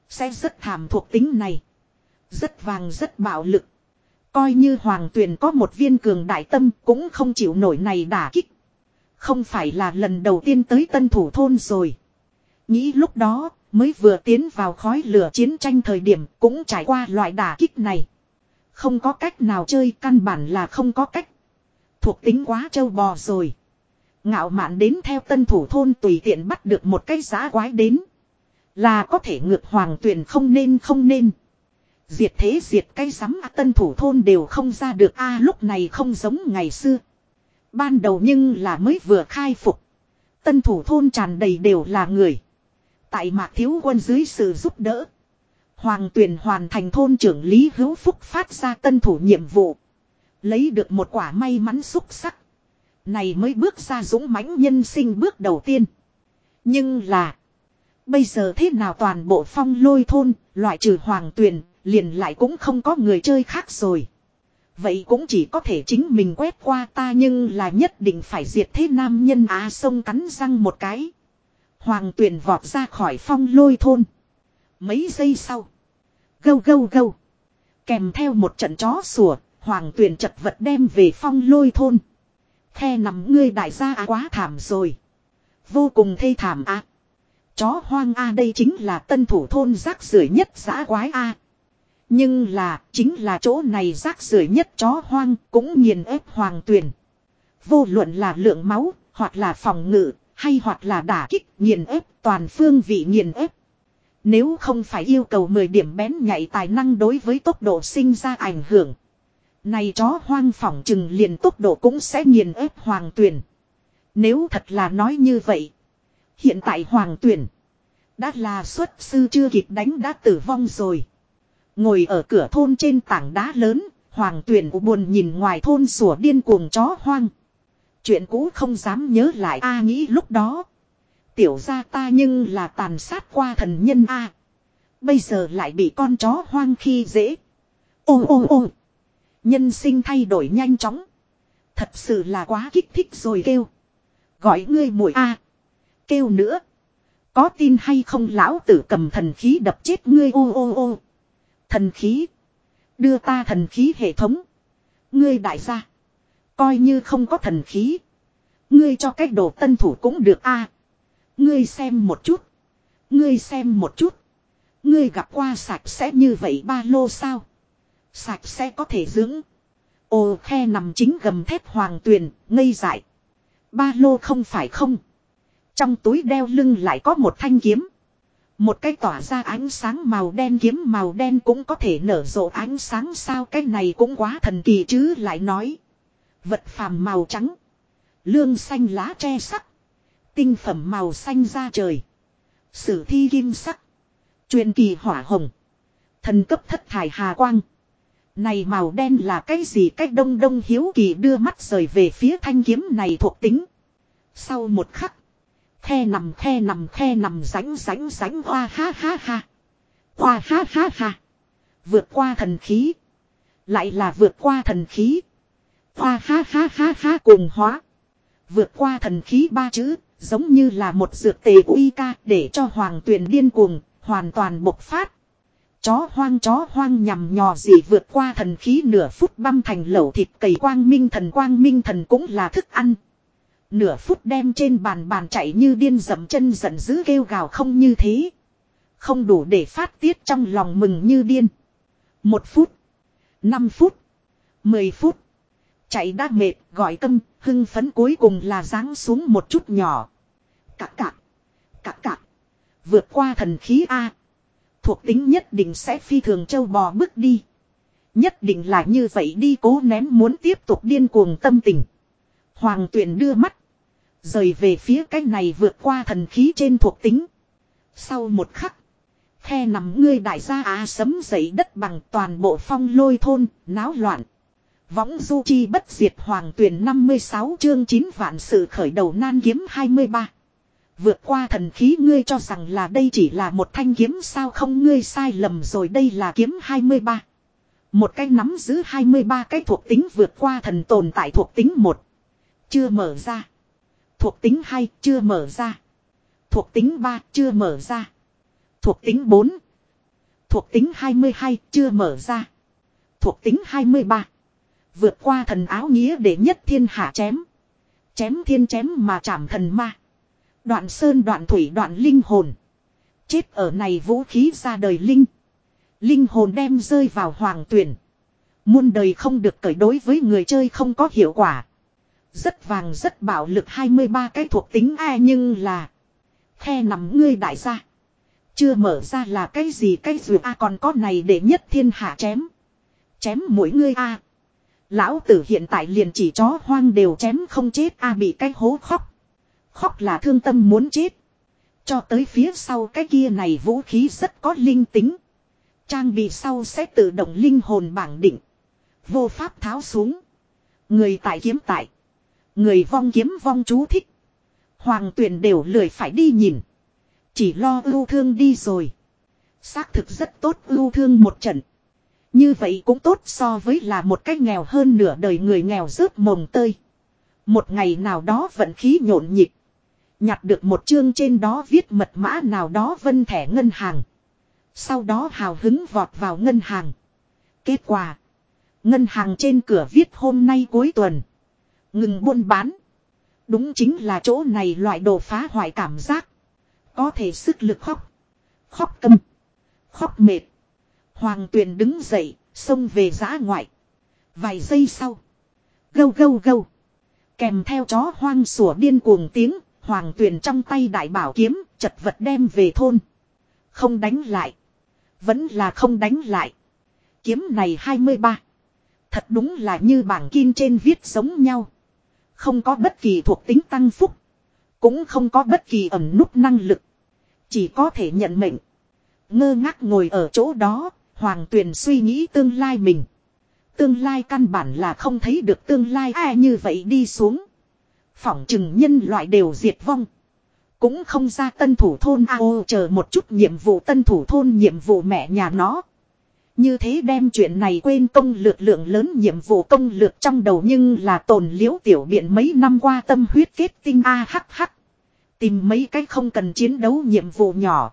Sẽ rất thảm thuộc tính này. Rất vàng, rất bạo lực. Coi như hoàng tuyền có một viên cường đại tâm cũng không chịu nổi này đả kích. Không phải là lần đầu tiên tới tân thủ thôn rồi. Nghĩ lúc đó, mới vừa tiến vào khói lửa chiến tranh thời điểm cũng trải qua loại đả kích này. Không có cách nào chơi, căn bản là không có cách. Thuộc tính quá trâu bò rồi. Ngạo mạn đến theo tân thủ thôn tùy tiện bắt được một cái giá quái đến. Là có thể ngược hoàng tuyển không nên không nên. Diệt thế diệt cây sắm à, tân thủ thôn đều không ra được a lúc này không giống ngày xưa. Ban đầu nhưng là mới vừa khai phục. Tân thủ thôn tràn đầy đều là người. Tại mạc thiếu quân dưới sự giúp đỡ. Hoàng tuyển hoàn thành thôn trưởng Lý Hữu Phúc phát ra tân thủ nhiệm vụ. Lấy được một quả may mắn xúc sắc. Này mới bước ra dũng mãnh nhân sinh bước đầu tiên. Nhưng là. Bây giờ thế nào toàn bộ phong lôi thôn, loại trừ hoàng tuyền, liền lại cũng không có người chơi khác rồi. Vậy cũng chỉ có thể chính mình quét qua ta nhưng là nhất định phải diệt thế nam nhân á sông cắn răng một cái. Hoàng tuyền vọt ra khỏi phong lôi thôn. Mấy giây sau. Gâu gâu gâu. Kèm theo một trận chó sủa, hoàng tuyền chật vật đem về phong lôi thôn. Khe nằm ngươi đại gia à quá thảm rồi. Vô cùng thê thảm à. Chó hoang A đây chính là tân thủ thôn rác rưởi nhất xã quái A. Nhưng là, chính là chỗ này rác rưởi nhất chó hoang cũng nghiền ép hoàng tuyền. Vô luận là lượng máu, hoặc là phòng ngự, hay hoặc là đả kích nghiền ép toàn phương vị nghiền ép. Nếu không phải yêu cầu 10 điểm bén nhạy tài năng đối với tốc độ sinh ra ảnh hưởng. Này chó hoang phỏng chừng liền tốc độ cũng sẽ nghiền ép hoàng tuyển. Nếu thật là nói như vậy. Hiện tại hoàng tuyển. Đã là xuất sư chưa kịp đánh đã tử vong rồi. Ngồi ở cửa thôn trên tảng đá lớn. Hoàng tuyển buồn nhìn ngoài thôn sủa điên cuồng chó hoang. Chuyện cũ không dám nhớ lại a nghĩ lúc đó. Tiểu ra ta nhưng là tàn sát qua thần nhân a Bây giờ lại bị con chó hoang khi dễ. Ô ô ô. Nhân sinh thay đổi nhanh chóng. Thật sự là quá kích thích rồi kêu. Gọi ngươi muội a Kêu nữa. Có tin hay không lão tử cầm thần khí đập chết ngươi ô ô ô. Thần khí. Đưa ta thần khí hệ thống. Ngươi đại gia. Coi như không có thần khí. Ngươi cho cách đồ tân thủ cũng được a Ngươi xem một chút. Ngươi xem một chút. Ngươi gặp qua sạch sẽ như vậy ba lô sao? Sạch sẽ có thể dưỡng. Ồ khe nằm chính gầm thép hoàng tuyền, ngây dại. Ba lô không phải không. Trong túi đeo lưng lại có một thanh kiếm. Một cái tỏa ra ánh sáng màu đen kiếm màu đen cũng có thể nở rộ ánh sáng sao cái này cũng quá thần kỳ chứ lại nói. Vật phàm màu trắng. Lương xanh lá tre sắc. Tinh phẩm màu xanh da trời. Sử thi kim sắc. Truyền kỳ hỏa hồng. Thần cấp thất thải hà quang. Này màu đen là cái gì cách đông đông hiếu kỳ đưa mắt rời về phía thanh kiếm này thuộc tính. Sau một khắc. Khe nằm khe nằm khe nằm ránh ránh ránh hoa, ha ha ha. Hoa, ha ha ha. Vượt qua thần khí. Lại là vượt qua thần khí. Hoa, ha ha ha ha cùng hóa. Vượt qua thần khí ba chữ. Giống như là một dược tề uy ca để cho hoàng tuyền điên cuồng. Hoàn toàn bộc phát. Chó hoang chó hoang nhằm nhò gì vượt qua thần khí nửa phút băm thành lẩu thịt cầy quang minh thần quang minh thần cũng là thức ăn. Nửa phút đem trên bàn bàn chạy như điên dậm chân giận dữ kêu gào không như thế. Không đủ để phát tiết trong lòng mừng như điên. Một phút. Năm phút. Mười phút. Chạy đã mệt, gọi câm, hưng phấn cuối cùng là giáng xuống một chút nhỏ. Cạc cạc. Cạc cạc. Vượt qua thần khí A. Thuộc tính nhất định sẽ phi thường châu bò bước đi. Nhất định là như vậy đi cố ném muốn tiếp tục điên cuồng tâm tình. Hoàng tuyển đưa mắt. Rời về phía cái này vượt qua thần khí trên thuộc tính. Sau một khắc. Khe nằm ngươi đại gia á sấm dậy đất bằng toàn bộ phong lôi thôn, náo loạn. Võng du chi bất diệt hoàng tuyển 56 chương 9 vạn sự khởi đầu nan kiếm 23. Vượt qua thần khí ngươi cho rằng là đây chỉ là một thanh kiếm sao không ngươi sai lầm rồi đây là kiếm 23. Một cái nắm giữ 23 cái thuộc tính vượt qua thần tồn tại thuộc tính 1. Chưa mở ra. Thuộc tính 2 chưa mở ra. Thuộc tính 3 chưa mở ra. Thuộc tính 4. Thuộc tính 22 chưa mở ra. Thuộc tính 23. Vượt qua thần áo nghĩa để nhất thiên hạ chém. Chém thiên chém mà chạm thần ma. Đoạn sơn đoạn thủy đoạn linh hồn. Chết ở này vũ khí ra đời linh. Linh hồn đem rơi vào hoàng tuyển. Muôn đời không được cởi đối với người chơi không có hiệu quả. Rất vàng, rất bạo lực 23 cái thuộc tính a nhưng là. Khe nằm ngươi đại gia. Chưa mở ra là cái gì, cái dù a còn có này để nhất thiên hạ chém. Chém mỗi ngươi a Lão tử hiện tại liền chỉ chó hoang đều chém không chết a bị cái hố khóc. Khóc là thương tâm muốn chết. Cho tới phía sau cái kia này vũ khí rất có linh tính. Trang bị sau sẽ tự động linh hồn bảng định. Vô pháp tháo xuống. Người tại kiếm tại. Người vong kiếm vong chú thích. Hoàng tuyển đều lười phải đi nhìn. Chỉ lo ưu thương đi rồi. Xác thực rất tốt ưu thương một trận. Như vậy cũng tốt so với là một cách nghèo hơn nửa đời người nghèo rớt mồng tơi. Một ngày nào đó vận khí nhộn nhịp. Nhặt được một chương trên đó viết mật mã nào đó vân thẻ ngân hàng. Sau đó hào hứng vọt vào ngân hàng. Kết quả. Ngân hàng trên cửa viết hôm nay cuối tuần. Ngừng buôn bán. Đúng chính là chỗ này loại đồ phá hoại cảm giác. Có thể sức lực khóc. Khóc tâm. Khóc mệt. Hoàng tuyền đứng dậy, xông về giã ngoại. Vài giây sau. Gâu gâu gâu. Kèm theo chó hoang sủa điên cuồng tiếng, hoàng tuyền trong tay đại bảo kiếm, chật vật đem về thôn. Không đánh lại. Vẫn là không đánh lại. Kiếm này 23. Thật đúng là như bảng kim trên viết giống nhau. Không có bất kỳ thuộc tính tăng phúc. Cũng không có bất kỳ ẩn nút năng lực. Chỉ có thể nhận mệnh. Ngơ ngác ngồi ở chỗ đó, Hoàng Tuyền suy nghĩ tương lai mình. Tương lai căn bản là không thấy được tương lai ai như vậy đi xuống. Phỏng chừng nhân loại đều diệt vong. Cũng không ra tân thủ thôn ao chờ một chút nhiệm vụ tân thủ thôn nhiệm vụ mẹ nhà nó. Như thế đem chuyện này quên công lược lượng lớn nhiệm vụ công lược trong đầu nhưng là tồn liễu tiểu biện mấy năm qua tâm huyết kết tinh a hắc hắc. Tìm mấy cách không cần chiến đấu nhiệm vụ nhỏ.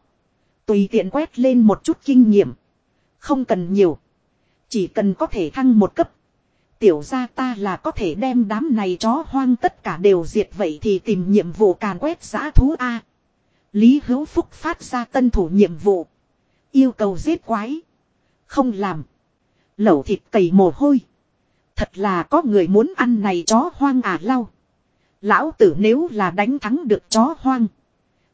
Tùy tiện quét lên một chút kinh nghiệm. Không cần nhiều. Chỉ cần có thể thăng một cấp. Tiểu ra ta là có thể đem đám này chó hoang tất cả đều diệt vậy thì tìm nhiệm vụ càn quét giã thú A. Lý Hữu Phúc phát ra tân thủ nhiệm vụ. Yêu cầu giết quái. Không làm. Lẩu thịt cầy mồ hôi. Thật là có người muốn ăn này chó hoang à lau. Lão tử nếu là đánh thắng được chó hoang.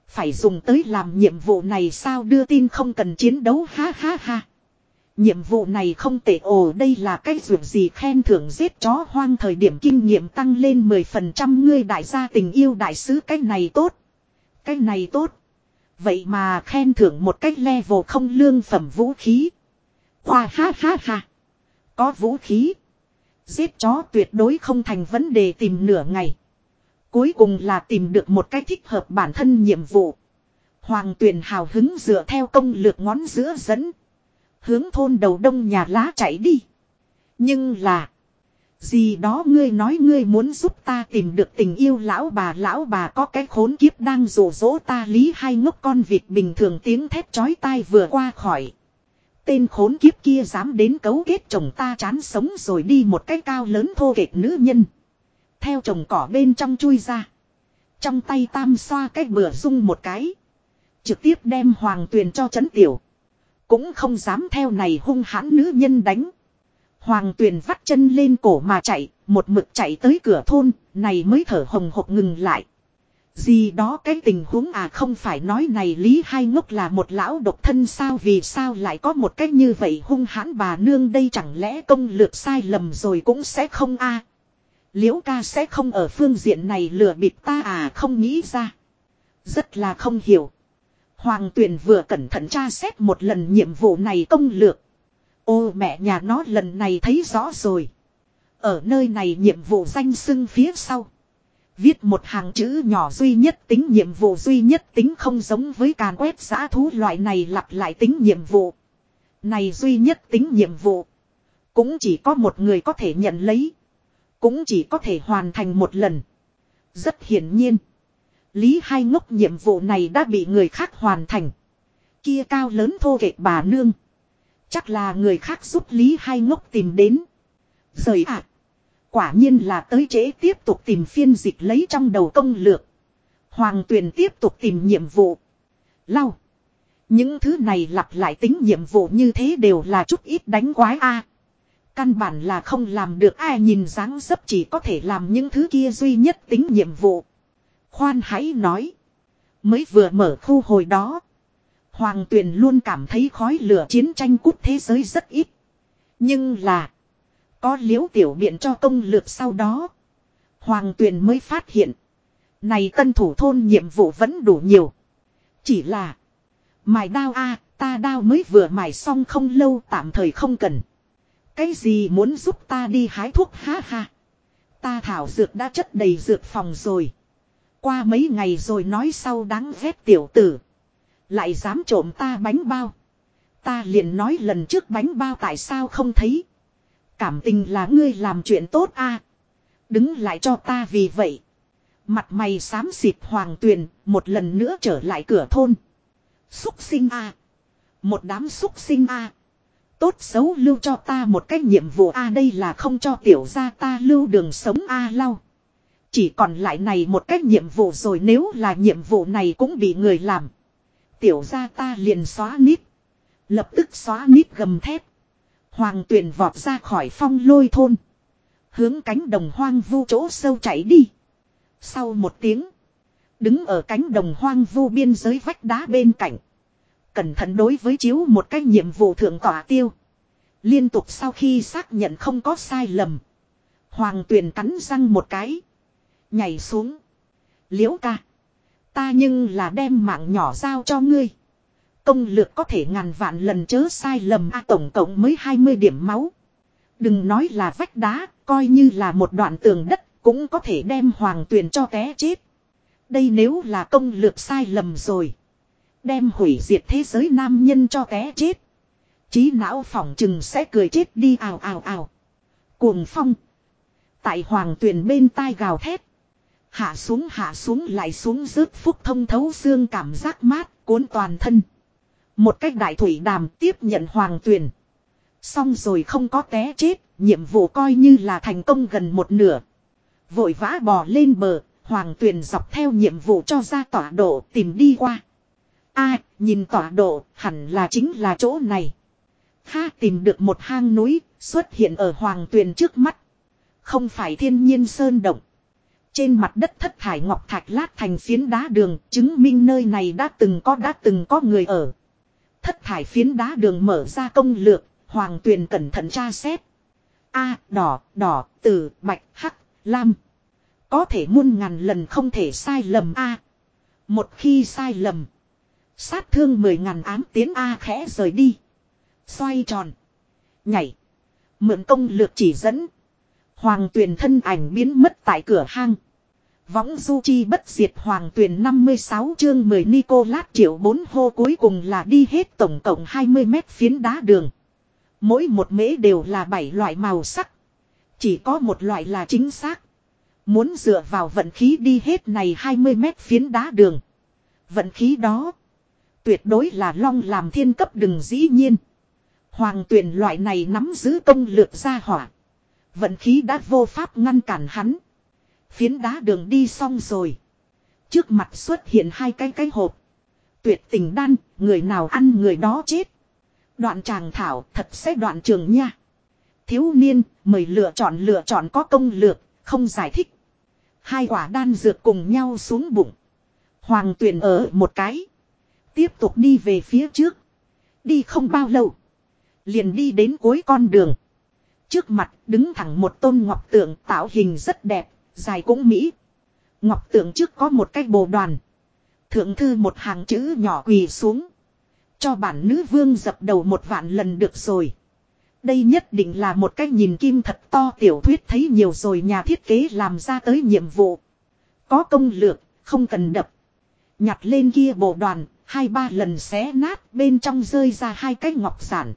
Phải dùng tới làm nhiệm vụ này sao đưa tin không cần chiến đấu ha ha ha. Nhiệm vụ này không tệ ồ, đây là cái dụng gì khen thưởng giết chó hoang thời điểm kinh nghiệm tăng lên 10% ngươi đại gia tình yêu đại sứ, cái này tốt. Cái này tốt. Vậy mà khen thưởng một cách level không lương phẩm vũ khí. Hoa ha ha ha. Có vũ khí. Giết chó tuyệt đối không thành vấn đề tìm nửa ngày. Cuối cùng là tìm được một cách thích hợp bản thân nhiệm vụ. Hoàng tuyển hào hứng dựa theo công lược ngón giữa dẫn. Hướng thôn đầu đông nhà lá chạy đi. Nhưng là. Gì đó ngươi nói ngươi muốn giúp ta tìm được tình yêu lão bà lão bà có cái khốn kiếp đang rủ rỗ ta lý hai ngốc con vịt bình thường tiếng thét chói tai vừa qua khỏi. Tên khốn kiếp kia dám đến cấu kết chồng ta chán sống rồi đi một cái cao lớn thô kệch nữ nhân. Theo chồng cỏ bên trong chui ra. Trong tay tam xoa cái bừa rung một cái. Trực tiếp đem hoàng tuyền cho chấn tiểu. Cũng không dám theo này hung hãn nữ nhân đánh. Hoàng tuyền vắt chân lên cổ mà chạy, một mực chạy tới cửa thôn, này mới thở hồng hộc ngừng lại. Gì đó cái tình huống à không phải nói này Lý Hai Ngốc là một lão độc thân sao vì sao lại có một cách như vậy hung hãn bà nương đây chẳng lẽ công lược sai lầm rồi cũng sẽ không a Liễu ca sẽ không ở phương diện này lừa bịp ta à không nghĩ ra. Rất là không hiểu. Hoàng tuyền vừa cẩn thận tra xét một lần nhiệm vụ này công lược. Ô mẹ nhà nó lần này thấy rõ rồi. Ở nơi này nhiệm vụ danh xưng phía sau. Viết một hàng chữ nhỏ duy nhất tính nhiệm vụ duy nhất tính không giống với càn quét giã thú loại này lặp lại tính nhiệm vụ. Này duy nhất tính nhiệm vụ. Cũng chỉ có một người có thể nhận lấy. Cũng chỉ có thể hoàn thành một lần. Rất hiển nhiên. Lý hai ngốc nhiệm vụ này đã bị người khác hoàn thành. Kia cao lớn thô kệ bà nương. Chắc là người khác giúp Lý hai ngốc tìm đến. Rời ạ. Quả nhiên là tới trễ tiếp tục tìm phiên dịch lấy trong đầu công lược. Hoàng tuyền tiếp tục tìm nhiệm vụ. Lau. Những thứ này lặp lại tính nhiệm vụ như thế đều là chút ít đánh quái a. Căn bản là không làm được ai nhìn dáng dấp chỉ có thể làm những thứ kia duy nhất tính nhiệm vụ. Khoan hãy nói. Mới vừa mở khu hồi đó. Hoàng tuyền luôn cảm thấy khói lửa chiến tranh cút thế giới rất ít. Nhưng là. Có liễu tiểu biện cho công lược sau đó. Hoàng tuyền mới phát hiện. Này tân thủ thôn nhiệm vụ vẫn đủ nhiều. Chỉ là. Mài đao a, ta đao mới vừa mài xong không lâu tạm thời không cần. Cái gì muốn giúp ta đi hái thuốc ha ha. Ta thảo dược đã chất đầy dược phòng rồi. Qua mấy ngày rồi nói sau đáng ghét tiểu tử. Lại dám trộm ta bánh bao. Ta liền nói lần trước bánh bao tại sao không thấy. Cảm tình là ngươi làm chuyện tốt a Đứng lại cho ta vì vậy. Mặt mày xám xịt hoàng tuyền, một lần nữa trở lại cửa thôn. Xúc sinh a Một đám xúc sinh a Tốt xấu lưu cho ta một cái nhiệm vụ a đây là không cho tiểu gia ta lưu đường sống a lau. Chỉ còn lại này một cái nhiệm vụ rồi nếu là nhiệm vụ này cũng bị người làm. Tiểu gia ta liền xóa nít. Lập tức xóa nít gầm thép. Hoàng tuyển vọt ra khỏi phong lôi thôn. Hướng cánh đồng hoang vu chỗ sâu chảy đi. Sau một tiếng. Đứng ở cánh đồng hoang vu biên giới vách đá bên cạnh. Cẩn thận đối với chiếu một cái nhiệm vụ thượng tỏa tiêu. Liên tục sau khi xác nhận không có sai lầm. Hoàng tuyền cắn răng một cái. Nhảy xuống. Liễu ca. Ta nhưng là đem mạng nhỏ giao cho ngươi. Công lược có thể ngàn vạn lần chớ sai lầm a tổng cộng mới 20 điểm máu. Đừng nói là vách đá, coi như là một đoạn tường đất, cũng có thể đem hoàng tuyền cho té chết. Đây nếu là công lược sai lầm rồi. Đem hủy diệt thế giới nam nhân cho té chết. Chí não phỏng chừng sẽ cười chết đi ào ào ào. Cuồng phong. Tại hoàng tuyền bên tai gào thét. Hạ xuống hạ xuống lại xuống rớt phúc thông thấu xương cảm giác mát cuốn toàn thân. Một cách đại thủy đàm tiếp nhận hoàng tuyền. Xong rồi không có té chết, nhiệm vụ coi như là thành công gần một nửa. Vội vã bò lên bờ, hoàng tuyền dọc theo nhiệm vụ cho ra tọa độ tìm đi qua. a nhìn tọa độ, hẳn là chính là chỗ này. Ha tìm được một hang núi, xuất hiện ở hoàng tuyền trước mắt. Không phải thiên nhiên sơn động. Trên mặt đất thất thải ngọc thạch lát thành phiến đá đường, chứng minh nơi này đã từng có đã từng có người ở. Thất thải phiến đá đường mở ra công lược, hoàng tuyền cẩn thận tra xét. A, đỏ, đỏ, tử, bạch, hắc, lam. Có thể muôn ngàn lần không thể sai lầm A. Một khi sai lầm. Sát thương mười ngàn ám tiến A khẽ rời đi. Xoay tròn. Nhảy. Mượn công lược chỉ dẫn. Hoàng tuyền thân ảnh biến mất tại cửa hang. Võng du chi bất diệt hoàng tuyển 56 chương 10 Nicolas triệu 4 hô cuối cùng là đi hết tổng cộng 20 mét phiến đá đường. Mỗi một mễ đều là 7 loại màu sắc. Chỉ có một loại là chính xác. Muốn dựa vào vận khí đi hết này 20 mét phiến đá đường. Vận khí đó. Tuyệt đối là long làm thiên cấp đừng dĩ nhiên. Hoàng tuyển loại này nắm giữ công lược ra hỏa. Vận khí đã vô pháp ngăn cản hắn. Phiến đá đường đi xong rồi. Trước mặt xuất hiện hai cái cái hộp. Tuyệt tình đan, người nào ăn người đó chết. Đoạn tràng thảo thật sẽ đoạn trường nha. Thiếu niên, mời lựa chọn lựa chọn có công lược, không giải thích. Hai quả đan dược cùng nhau xuống bụng. Hoàng tuyển ở một cái. Tiếp tục đi về phía trước. Đi không bao lâu. Liền đi đến cuối con đường. Trước mặt đứng thẳng một tôn ngọc tượng tạo hình rất đẹp, dài cũng mỹ. Ngọc tượng trước có một cái bồ đoàn. Thượng thư một hàng chữ nhỏ quỳ xuống. Cho bản nữ vương dập đầu một vạn lần được rồi. Đây nhất định là một cái nhìn kim thật to tiểu thuyết thấy nhiều rồi nhà thiết kế làm ra tới nhiệm vụ. Có công lược, không cần đập. Nhặt lên kia bộ đoàn, hai ba lần xé nát bên trong rơi ra hai cái ngọc giản.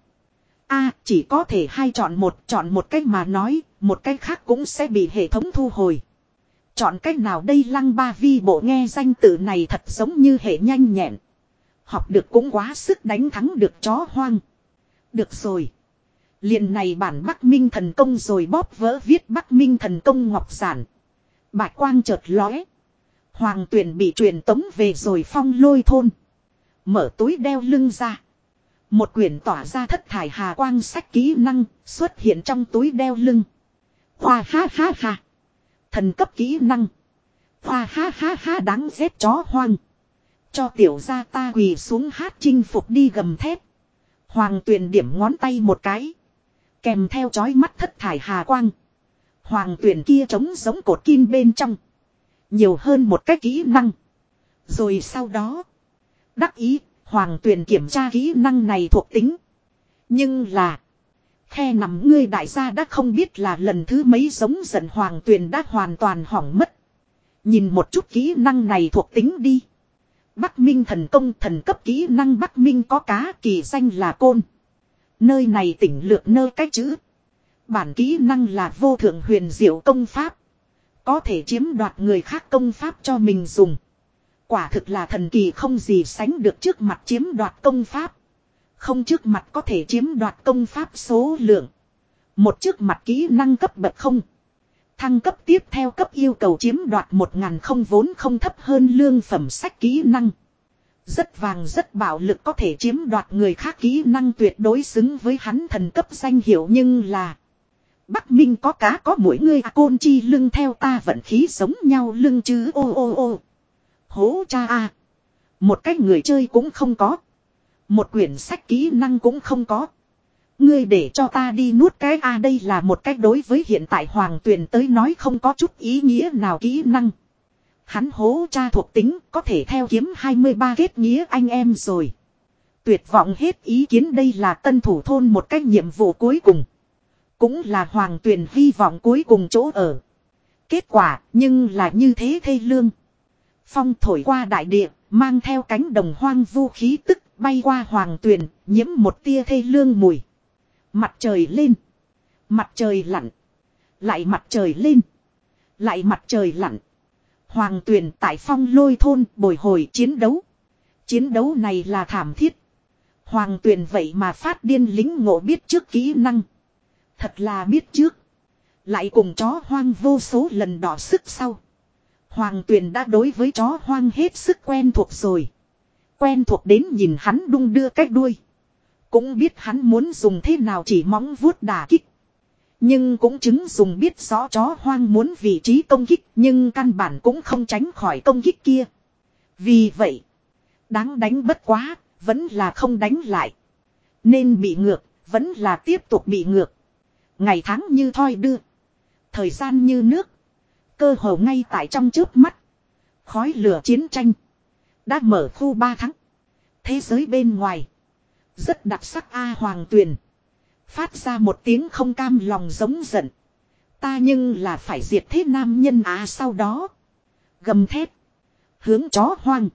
a chỉ có thể hai chọn một, chọn một cách mà nói, một cách khác cũng sẽ bị hệ thống thu hồi. Chọn cách nào đây lăng ba vi bộ nghe danh tự này thật giống như hệ nhanh nhẹn. Học được cũng quá sức đánh thắng được chó hoang. Được rồi. liền này bản Bắc Minh thần công rồi bóp vỡ viết Bắc Minh thần công ngọc giản. Bạch quang chợt lóe. Hoàng tuyển bị truyền tống về rồi phong lôi thôn. Mở túi đeo lưng ra. Một quyển tỏa ra thất thải hà quang sách kỹ năng xuất hiện trong túi đeo lưng. Hoa ha ha ha. Thần cấp kỹ năng. Hoa ha ha ha đáng ghét chó hoang. Cho tiểu gia ta quỳ xuống hát chinh phục đi gầm thép. Hoàng tuyền điểm ngón tay một cái. Kèm theo chói mắt thất thải hà quang. Hoàng tuyển kia trống giống cột kim bên trong. Nhiều hơn một cái kỹ năng. Rồi sau đó. Đắc ý, hoàng tuyển kiểm tra kỹ năng này thuộc tính. Nhưng là. Khe nằm ngươi đại gia đã không biết là lần thứ mấy giống giận hoàng tuyền đã hoàn toàn hỏng mất. Nhìn một chút kỹ năng này thuộc tính đi. Bắc Minh thần công, thần cấp kỹ năng Bắc Minh có cá, kỳ danh là côn. Nơi này tỉnh lược nơi cách chữ. Bản kỹ năng là vô thượng huyền diệu công pháp. Có thể chiếm đoạt người khác công pháp cho mình dùng. Quả thực là thần kỳ không gì sánh được trước mặt chiếm đoạt công pháp. Không trước mặt có thể chiếm đoạt công pháp số lượng. Một trước mặt kỹ năng cấp bậc không. Thăng cấp tiếp theo cấp yêu cầu chiếm đoạt một ngàn không vốn không thấp hơn lương phẩm sách kỹ năng. Rất vàng rất bạo lực có thể chiếm đoạt người khác kỹ năng tuyệt đối xứng với hắn thần cấp danh hiệu nhưng là. Bắc Minh có cá có mỗi người à côn chi lưng theo ta vận khí giống nhau lưng chứ, ô ô ô. Hố cha a Một cách người chơi cũng không có. Một quyển sách kỹ năng cũng không có. Ngươi để cho ta đi nuốt cái a đây là một cách đối với hiện tại hoàng tuyền tới nói không có chút ý nghĩa nào kỹ năng. Hắn hố cha thuộc tính có thể theo kiếm 23 kết nghĩa anh em rồi. Tuyệt vọng hết ý kiến đây là tân thủ thôn một cách nhiệm vụ cuối cùng. Cũng là hoàng tuyền hy vọng cuối cùng chỗ ở. Kết quả nhưng là như thế thê lương. Phong thổi qua đại địa, mang theo cánh đồng hoang vu khí tức bay qua hoàng tuyền, nhiễm một tia thê lương mùi. Mặt trời lên. Mặt trời lặn. Lại mặt trời lên. Lại mặt trời lặn. Hoàng tuyền tại phong lôi thôn bồi hồi chiến đấu. Chiến đấu này là thảm thiết. Hoàng tuyền vậy mà phát điên lính ngộ biết trước kỹ năng. Thật là biết trước. Lại cùng chó hoang vô số lần đỏ sức sau. Hoàng tuyền đã đối với chó hoang hết sức quen thuộc rồi. Quen thuộc đến nhìn hắn đung đưa cách đuôi. Cũng biết hắn muốn dùng thế nào chỉ móng vuốt đà kích. Nhưng cũng chứng dùng biết rõ chó hoang muốn vị trí công kích nhưng căn bản cũng không tránh khỏi công kích kia. Vì vậy, đáng đánh bất quá, vẫn là không đánh lại. Nên bị ngược, vẫn là tiếp tục bị ngược. Ngày tháng như thoi đưa. Thời gian như nước. Cơ hồ ngay tại trong trước mắt. Khói lửa chiến tranh. Đã mở khu 3 tháng. Thế giới bên ngoài. Rất đặc sắc A Hoàng Tuyền. Phát ra một tiếng không cam lòng giống giận. Ta nhưng là phải diệt thế nam nhân á sau đó. Gầm thép. Hướng chó hoang.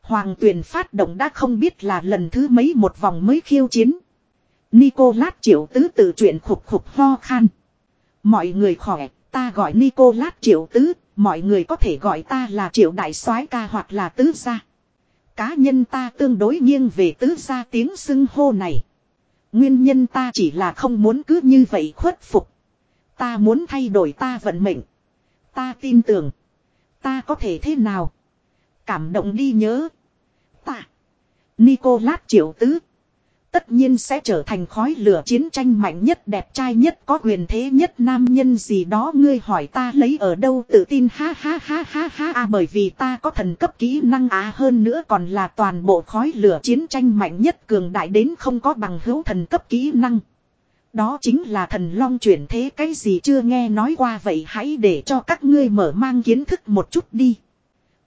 Hoàng Tuyền phát động đã không biết là lần thứ mấy một vòng mới khiêu chiến. Nicolas triệu tứ tự chuyện khục khục ho khan. Mọi người khỏe, ta gọi Nicolas triệu tứ, mọi người có thể gọi ta là triệu đại soái ca hoặc là tứ gia. Cá nhân ta tương đối nghiêng về tứ gia tiếng xưng hô này. Nguyên nhân ta chỉ là không muốn cứ như vậy khuất phục. Ta muốn thay đổi ta vận mệnh. Ta tin tưởng. Ta có thể thế nào? Cảm động đi nhớ. Ta. Nicolas triệu tứ. Tất nhiên sẽ trở thành khói lửa chiến tranh mạnh nhất, đẹp trai nhất, có quyền thế nhất, nam nhân gì đó ngươi hỏi ta lấy ở đâu, tự tin, ha ha ha ha ha à bởi vì ta có thần cấp kỹ năng á hơn nữa còn là toàn bộ khói lửa chiến tranh mạnh nhất, cường đại đến không có bằng hữu thần cấp kỹ năng. Đó chính là thần long chuyển thế, cái gì chưa nghe nói qua, vậy hãy để cho các ngươi mở mang kiến thức một chút đi.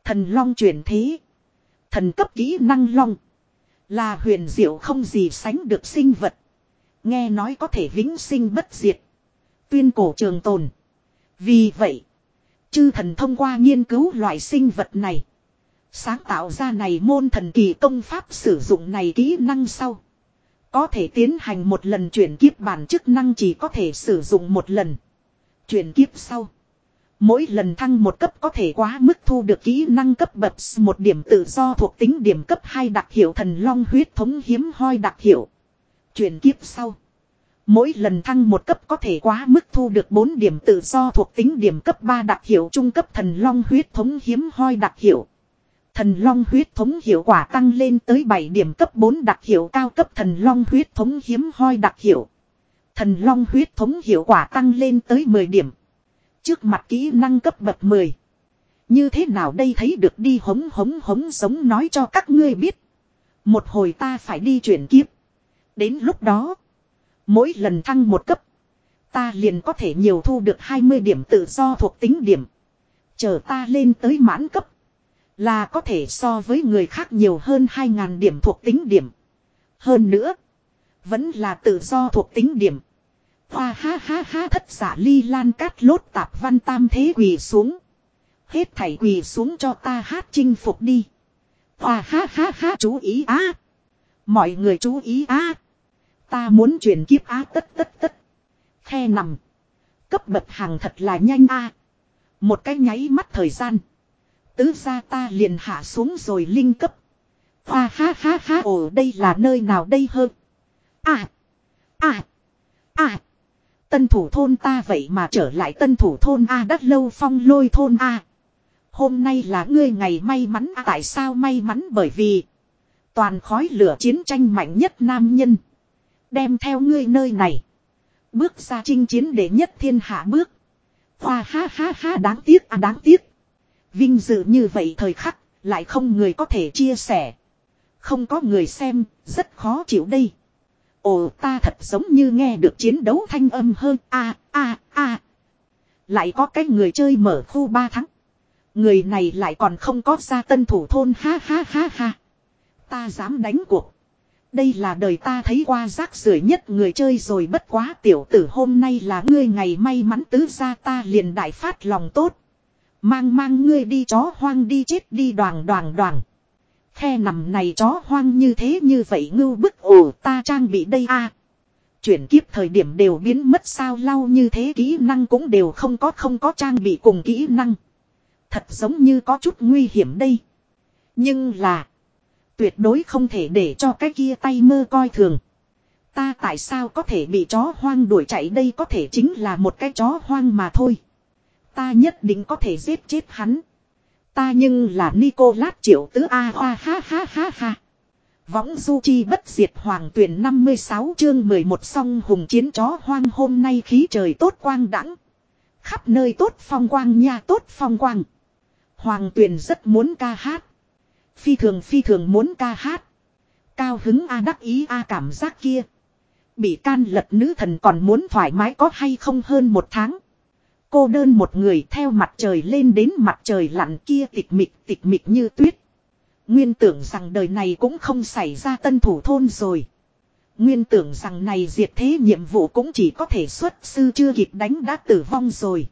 Thần long chuyển thế. Thần cấp kỹ năng long. Là huyền diệu không gì sánh được sinh vật. Nghe nói có thể vĩnh sinh bất diệt. Tuyên cổ trường tồn. Vì vậy. Chư thần thông qua nghiên cứu loại sinh vật này. Sáng tạo ra này môn thần kỳ công pháp sử dụng này kỹ năng sau. Có thể tiến hành một lần chuyển kiếp bản chức năng chỉ có thể sử dụng một lần. Chuyển kiếp sau. Mỗi lần thăng một cấp có thể quá mức thu được kỹ năng cấp bậc một điểm tự do thuộc tính điểm cấp 2 đặc hiệu thần long huyết thống hiếm hoi đặc hiệu. Chuyển kiếp sau. Mỗi lần thăng một cấp có thể quá mức thu được 4 điểm tự do thuộc tính điểm cấp 3 đặc hiệu trung cấp thần long huyết thống hiếm hoi đặc hiệu. Thần long huyết thống hiệu quả tăng lên tới 7 điểm cấp 4 đặc hiệu cao cấp thần long huyết thống hiếm hoi đặc hiệu. Thần long huyết thống hiệu quả tăng lên tới 10 điểm. Trước mặt kỹ năng cấp bậc 10. Như thế nào đây thấy được đi hống hống hống sống nói cho các ngươi biết. Một hồi ta phải đi chuyển kiếp. Đến lúc đó. Mỗi lần thăng một cấp. Ta liền có thể nhiều thu được 20 điểm tự do thuộc tính điểm. Chờ ta lên tới mãn cấp. Là có thể so với người khác nhiều hơn 2.000 điểm thuộc tính điểm. Hơn nữa. Vẫn là tự do thuộc tính điểm. Hoa ha ha ha, thất giả ly lan cát lốt tạp văn tam thế quỳ xuống. Hết thảy quỳ xuống cho ta hát chinh phục đi. Hoa ha ha ha, chú ý á. Mọi người chú ý á. Ta muốn chuyển kiếp á, tất tất tất. Khe nằm. Cấp bậc hàng thật là nhanh a. Một cái nháy mắt thời gian. Tứ ra ta liền hạ xuống rồi linh cấp. Hoa ha ha ha, ồ, đây là nơi nào đây hơn. À. À. À. Tân thủ thôn ta vậy mà trở lại tân thủ thôn A đất lâu phong lôi thôn A. Hôm nay là ngươi ngày may mắn A tại sao may mắn bởi vì. Toàn khói lửa chiến tranh mạnh nhất nam nhân. Đem theo ngươi nơi này. Bước ra chinh chiến để nhất thiên hạ bước. Hoa ha ha ha đáng tiếc à đáng tiếc. Vinh dự như vậy thời khắc, lại không người có thể chia sẻ. Không có người xem, rất khó chịu đây. Ồ, ta thật giống như nghe được chiến đấu thanh âm hơn a a a Lại có cái người chơi mở khu 3 tháng. Người này lại còn không có ra tân thủ thôn ha ha ha ha. Ta dám đánh cuộc. Đây là đời ta thấy qua rác rưởi nhất người chơi rồi bất quá tiểu tử hôm nay là ngươi ngày may mắn tứ ra ta liền đại phát lòng tốt. Mang mang ngươi đi chó hoang đi chết đi đoàn đoàn đoàn. Khe nằm này chó hoang như thế như vậy ngưu bức ổ ta trang bị đây a Chuyển kiếp thời điểm đều biến mất, sao lau như thế kỹ năng cũng đều không có không có trang bị cùng kỹ năng. Thật giống như có chút nguy hiểm đây. Nhưng là. Tuyệt đối không thể để cho cái kia tay mơ coi thường. Ta tại sao có thể bị chó hoang đuổi chạy đây, có thể chính là một cái chó hoang mà thôi. Ta nhất định có thể giết chết hắn. Ta nhưng là Nicolas triệu tứ A hoa ha ha ha ha. Võng du chi bất diệt hoàng tuyển 56 chương 11 song hùng chiến chó hoang hôm nay khí trời tốt quang đẳng. Khắp nơi tốt phong quang nha tốt phong quang. Hoàng tuyển rất muốn ca hát. Phi thường phi thường muốn ca hát. Cao hứng A đắc ý A cảm giác kia. Bị can lật nữ thần còn muốn thoải mái có hay không hơn một tháng. Cô đơn một người theo mặt trời lên đến mặt trời lặn kia tịch mịch tịch mịch như tuyết. Nguyên tưởng rằng đời này cũng không xảy ra tân thủ thôn rồi. Nguyên tưởng rằng này diệt thế nhiệm vụ cũng chỉ có thể xuất sư chưa kịp đánh đã tử vong rồi.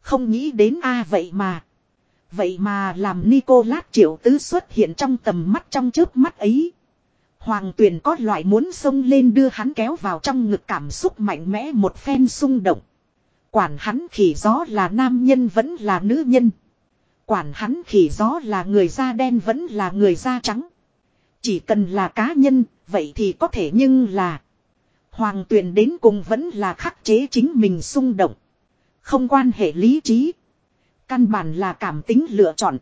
Không nghĩ đến a à, vậy mà. Vậy mà làm Nicolas triệu tứ xuất hiện trong tầm mắt trong trước mắt ấy. Hoàng tuyền có loại muốn xông lên đưa hắn kéo vào trong ngực cảm xúc mạnh mẽ một phen xung động. Quản hắn khỉ gió là nam nhân vẫn là nữ nhân. Quản hắn khỉ gió là người da đen vẫn là người da trắng. Chỉ cần là cá nhân, vậy thì có thể nhưng là. Hoàng tuyền đến cùng vẫn là khắc chế chính mình xung động. Không quan hệ lý trí. Căn bản là cảm tính lựa chọn.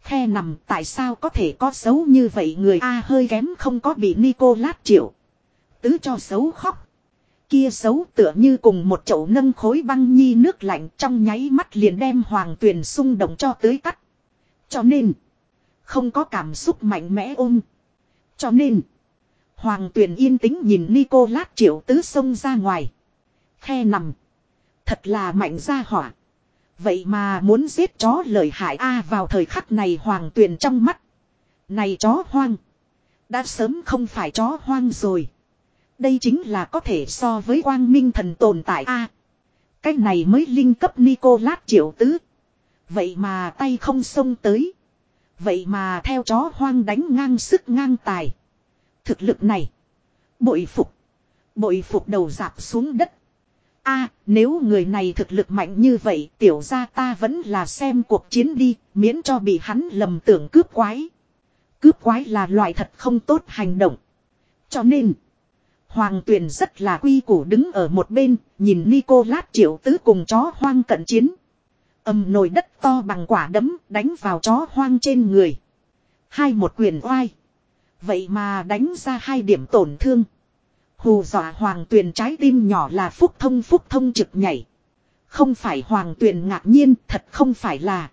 Khe nằm tại sao có thể có xấu như vậy người A hơi kém không có bị Nicolas triệu. Tứ cho xấu khóc kia xấu tựa như cùng một chậu nâng khối băng nhi nước lạnh trong nháy mắt liền đem hoàng tuyền xung động cho tới tắt. Cho nên, không có cảm xúc mạnh mẽ ôm. Cho nên, Hoàng tuyền yên tĩnh nhìn Nico lát triệu tứ xông ra ngoài. Khe nằm. Thật là mạnh ra hỏa. Vậy mà muốn giết chó lời hại A vào thời khắc này hoàng tuyền trong mắt. Này chó hoang. Đã sớm không phải chó hoang rồi. Đây chính là có thể so với quang minh thần tồn tại A. Cái này mới linh cấp Nicolas triệu tứ. Vậy mà tay không xông tới. Vậy mà theo chó hoang đánh ngang sức ngang tài. Thực lực này. Bội phục. Bội phục đầu dạp xuống đất. a, nếu người này thực lực mạnh như vậy, tiểu ra ta vẫn là xem cuộc chiến đi, miễn cho bị hắn lầm tưởng cướp quái. Cướp quái là loại thật không tốt hành động. Cho nên. Hoàng tuyền rất là quy củ đứng ở một bên, nhìn Nicolas triệu tứ cùng chó hoang cận chiến. Âm nồi đất to bằng quả đấm đánh vào chó hoang trên người. Hai một quyền oai. Vậy mà đánh ra hai điểm tổn thương. Hù dọa hoàng tuyền trái tim nhỏ là phúc thông phúc thông trực nhảy. Không phải hoàng tuyền ngạc nhiên, thật không phải là.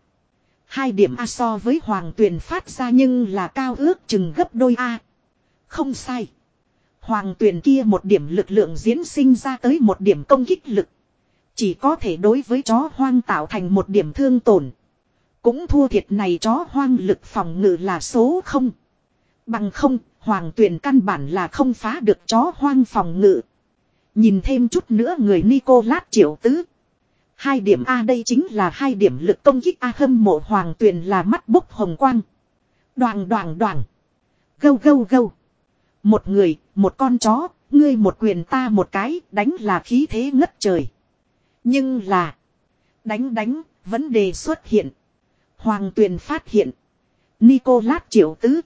Hai điểm A so với hoàng tuyền phát ra nhưng là cao ước chừng gấp đôi A. Không sai. Hoàng tuyền kia một điểm lực lượng diễn sinh ra tới một điểm công kích lực. Chỉ có thể đối với chó hoang tạo thành một điểm thương tổn. Cũng thua thiệt này chó hoang lực phòng ngự là số không. Bằng không, hoàng tuyển căn bản là không phá được chó hoang phòng ngự. Nhìn thêm chút nữa người Nicolas triệu tứ. Hai điểm A đây chính là hai điểm lực công kích A hâm mộ hoàng Tuyền là mắt bốc hồng quang. Đoàn đoàn đoàn. Gâu gâu gâu. Một người, một con chó, ngươi một quyền ta một cái, đánh là khí thế ngất trời. Nhưng là. Đánh đánh, vấn đề xuất hiện. Hoàng tuyền phát hiện. Nicolas triệu tứ.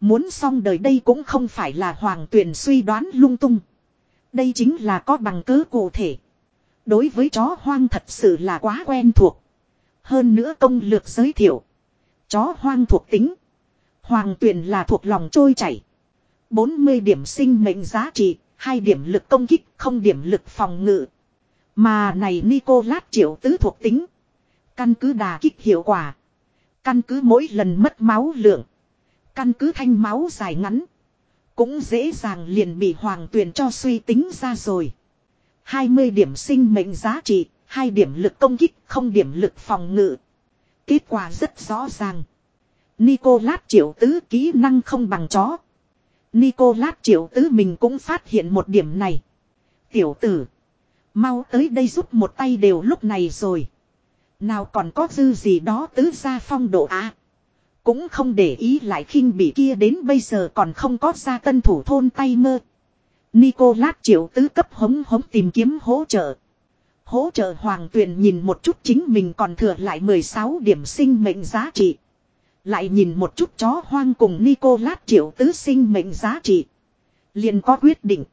Muốn xong đời đây cũng không phải là hoàng tuyền suy đoán lung tung. Đây chính là có bằng cứ cụ thể. Đối với chó hoang thật sự là quá quen thuộc. Hơn nữa công lược giới thiệu. Chó hoang thuộc tính. Hoàng tuyền là thuộc lòng trôi chảy. 40 điểm sinh mệnh giá trị, 2 điểm lực công kích, không điểm lực phòng ngự, mà này Nicolas triệu tứ thuộc tính. Căn cứ đà kích hiệu quả. Căn cứ mỗi lần mất máu lượng. Căn cứ thanh máu dài ngắn. Cũng dễ dàng liền bị hoàng tuyền cho suy tính ra rồi. 20 điểm sinh mệnh giá trị, 2 điểm lực công kích, không điểm lực phòng ngự. Kết quả rất rõ ràng. Nicolas triệu tứ kỹ năng không bằng chó. Nicolas triệu tứ mình cũng phát hiện một điểm này. Tiểu tử. Mau tới đây giúp một tay đều lúc này rồi. Nào còn có dư gì đó tứ ra phong độ á. Cũng không để ý lại khinh bị kia đến bây giờ còn không có ra tân thủ thôn tay mơ. Nicolas triệu tứ cấp hống hống tìm kiếm hỗ trợ. Hỗ trợ hoàng tuyền nhìn một chút chính mình còn thừa lại 16 điểm sinh mệnh giá trị. Lại nhìn một chút chó hoang cùng Nicolas triệu tứ sinh mệnh giá trị. liền có quyết định.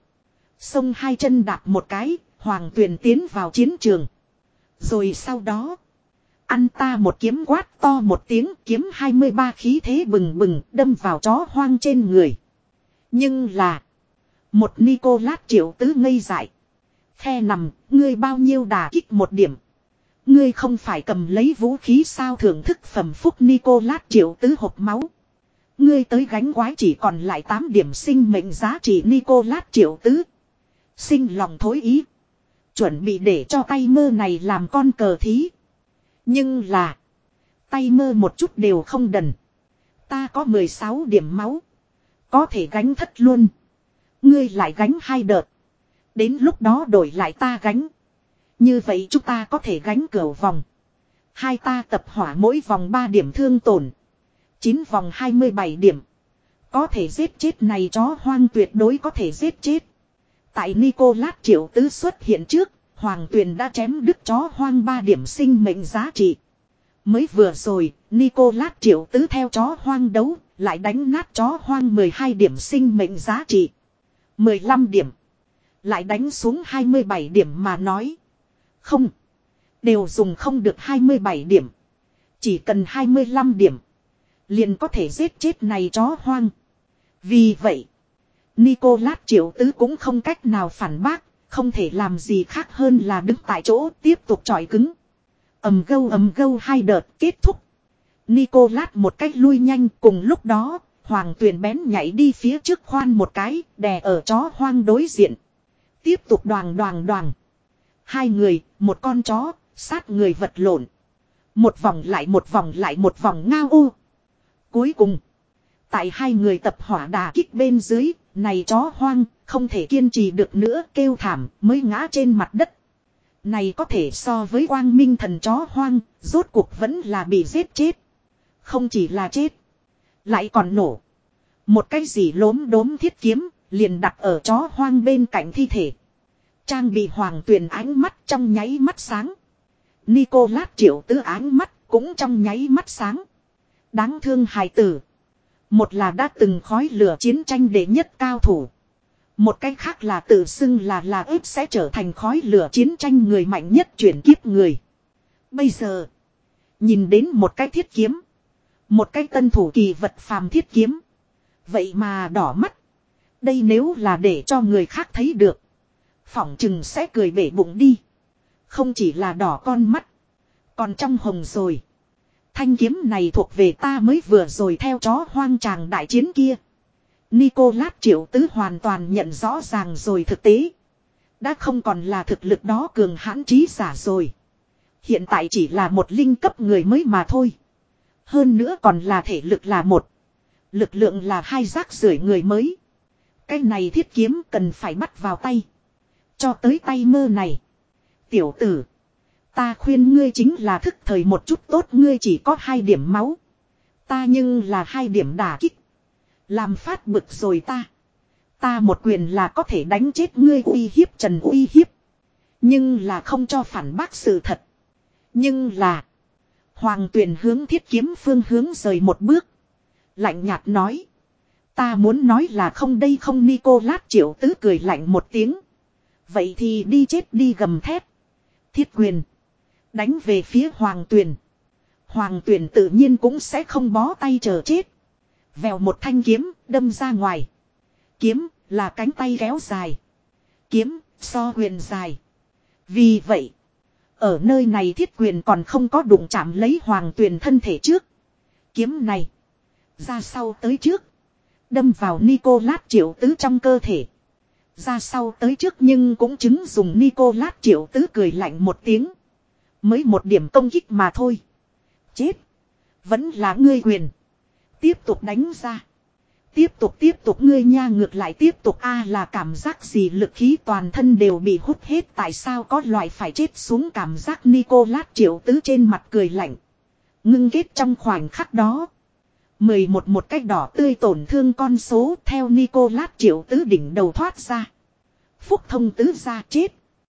Xông hai chân đạp một cái, Hoàng tuyền tiến vào chiến trường. Rồi sau đó. Ăn ta một kiếm quát to một tiếng kiếm 23 khí thế bừng bừng đâm vào chó hoang trên người. Nhưng là. Một Nicolas triệu tứ ngây dại. Khe nằm, ngươi bao nhiêu đà kích một điểm. Ngươi không phải cầm lấy vũ khí sao thưởng thức phẩm phúc Nicolas triệu tứ hộp máu. Ngươi tới gánh quái chỉ còn lại 8 điểm sinh mệnh giá trị Nicolas triệu tứ. Sinh lòng thối ý. Chuẩn bị để cho tay mơ này làm con cờ thí. Nhưng là. Tay mơ một chút đều không đần. Ta có 16 điểm máu. Có thể gánh thất luôn. Ngươi lại gánh hai đợt. Đến lúc đó đổi lại ta gánh. Như vậy chúng ta có thể gánh cửa vòng. Hai ta tập hỏa mỗi vòng 3 điểm thương tổn. 9 vòng 27 điểm. Có thể giết chết này chó hoang tuyệt đối có thể giết chết. Tại Nicolas triệu tứ xuất hiện trước, Hoàng Tuyền đã chém đứt chó hoang ba điểm sinh mệnh giá trị. Mới vừa rồi, Nicolas triệu tứ theo chó hoang đấu, lại đánh nát chó hoang 12 điểm sinh mệnh giá trị. 15 điểm. Lại đánh xuống 27 điểm mà nói. Không. Đều dùng không được 27 điểm. Chỉ cần 25 điểm. Liền có thể giết chết này chó hoang. Vì vậy. Nicolas triệu tứ cũng không cách nào phản bác, không thể làm gì khác hơn là đứng tại chỗ tiếp tục tròi cứng. ầm gâu ầm gâu hai đợt kết thúc. Nicolas một cách lui nhanh cùng lúc đó, Hoàng tuyền bén nhảy đi phía trước khoan một cái, đè ở chó hoang đối diện. Tiếp tục đoàn đoàn đoàn. Hai người, một con chó, sát người vật lộn. Một vòng lại một vòng lại một vòng ngao u. Cuối cùng, tại hai người tập hỏa đà kích bên dưới, này chó hoang, không thể kiên trì được nữa kêu thảm mới ngã trên mặt đất. Này có thể so với quang minh thần chó hoang, rốt cuộc vẫn là bị giết chết. Không chỉ là chết, lại còn nổ. Một cái gì lốm đốm thiết kiếm, liền đặt ở chó hoang bên cạnh thi thể. Trang bị hoàng tuyền ánh mắt trong nháy mắt sáng. Nicolas triệu tứ ánh mắt cũng trong nháy mắt sáng. Đáng thương hài tử. Một là đã từng khói lửa chiến tranh đệ nhất cao thủ. Một cách khác là tự xưng là là ếp sẽ trở thành khói lửa chiến tranh người mạnh nhất chuyển kiếp người. Bây giờ, nhìn đến một cái thiết kiếm. Một cái tân thủ kỳ vật phàm thiết kiếm. Vậy mà đỏ mắt. Đây nếu là để cho người khác thấy được. Phỏng chừng sẽ cười bể bụng đi. Không chỉ là đỏ con mắt. Còn trong hồng rồi. Thanh kiếm này thuộc về ta mới vừa rồi theo chó hoang tràng đại chiến kia. Nicolas triệu tứ hoàn toàn nhận rõ ràng rồi thực tế. Đã không còn là thực lực đó cường hãn trí giả rồi. Hiện tại chỉ là một linh cấp người mới mà thôi. Hơn nữa còn là thể lực là một. Lực lượng là hai rác rưởi người mới. Cái này thiết kiếm cần phải bắt vào tay. Cho tới tay mơ này. Tiểu tử. Ta khuyên ngươi chính là thức thời một chút tốt ngươi chỉ có hai điểm máu. Ta nhưng là hai điểm đả kích. Làm phát bực rồi ta. Ta một quyền là có thể đánh chết ngươi uy hiếp trần uy hiếp. Nhưng là không cho phản bác sự thật. Nhưng là. Hoàng tuyển hướng thiết kiếm phương hướng rời một bước. Lạnh nhạt nói. Ta muốn nói là không đây không Nicolas triệu tứ cười lạnh một tiếng. Vậy thì đi chết đi gầm thép. Thiết quyền. Đánh về phía hoàng tuyền Hoàng tuyền tự nhiên cũng sẽ không bó tay chờ chết. Vèo một thanh kiếm, đâm ra ngoài. Kiếm là cánh tay kéo dài. Kiếm, so huyền dài. Vì vậy. Ở nơi này thiết quyền còn không có đụng chạm lấy hoàng tuyền thân thể trước. Kiếm này. Ra sau tới trước. Đâm vào Nicolas triệu tứ trong cơ thể. Ra sau tới trước nhưng cũng chứng dùng Nicolas triệu tứ cười lạnh một tiếng. Mới một điểm công kích mà thôi. Chết. Vẫn là ngươi quyền. Tiếp tục đánh ra. Tiếp tục tiếp tục ngươi nha ngược lại tiếp tục a là cảm giác gì lực khí toàn thân đều bị hút hết tại sao có loại phải chết xuống cảm giác Nicolas triệu tứ trên mặt cười lạnh. Ngưng kết trong khoảnh khắc đó mười một một cách đỏ tươi tổn thương con số theo Nicolas triệu tứ đỉnh đầu thoát ra. Phúc thông tứ ra chết.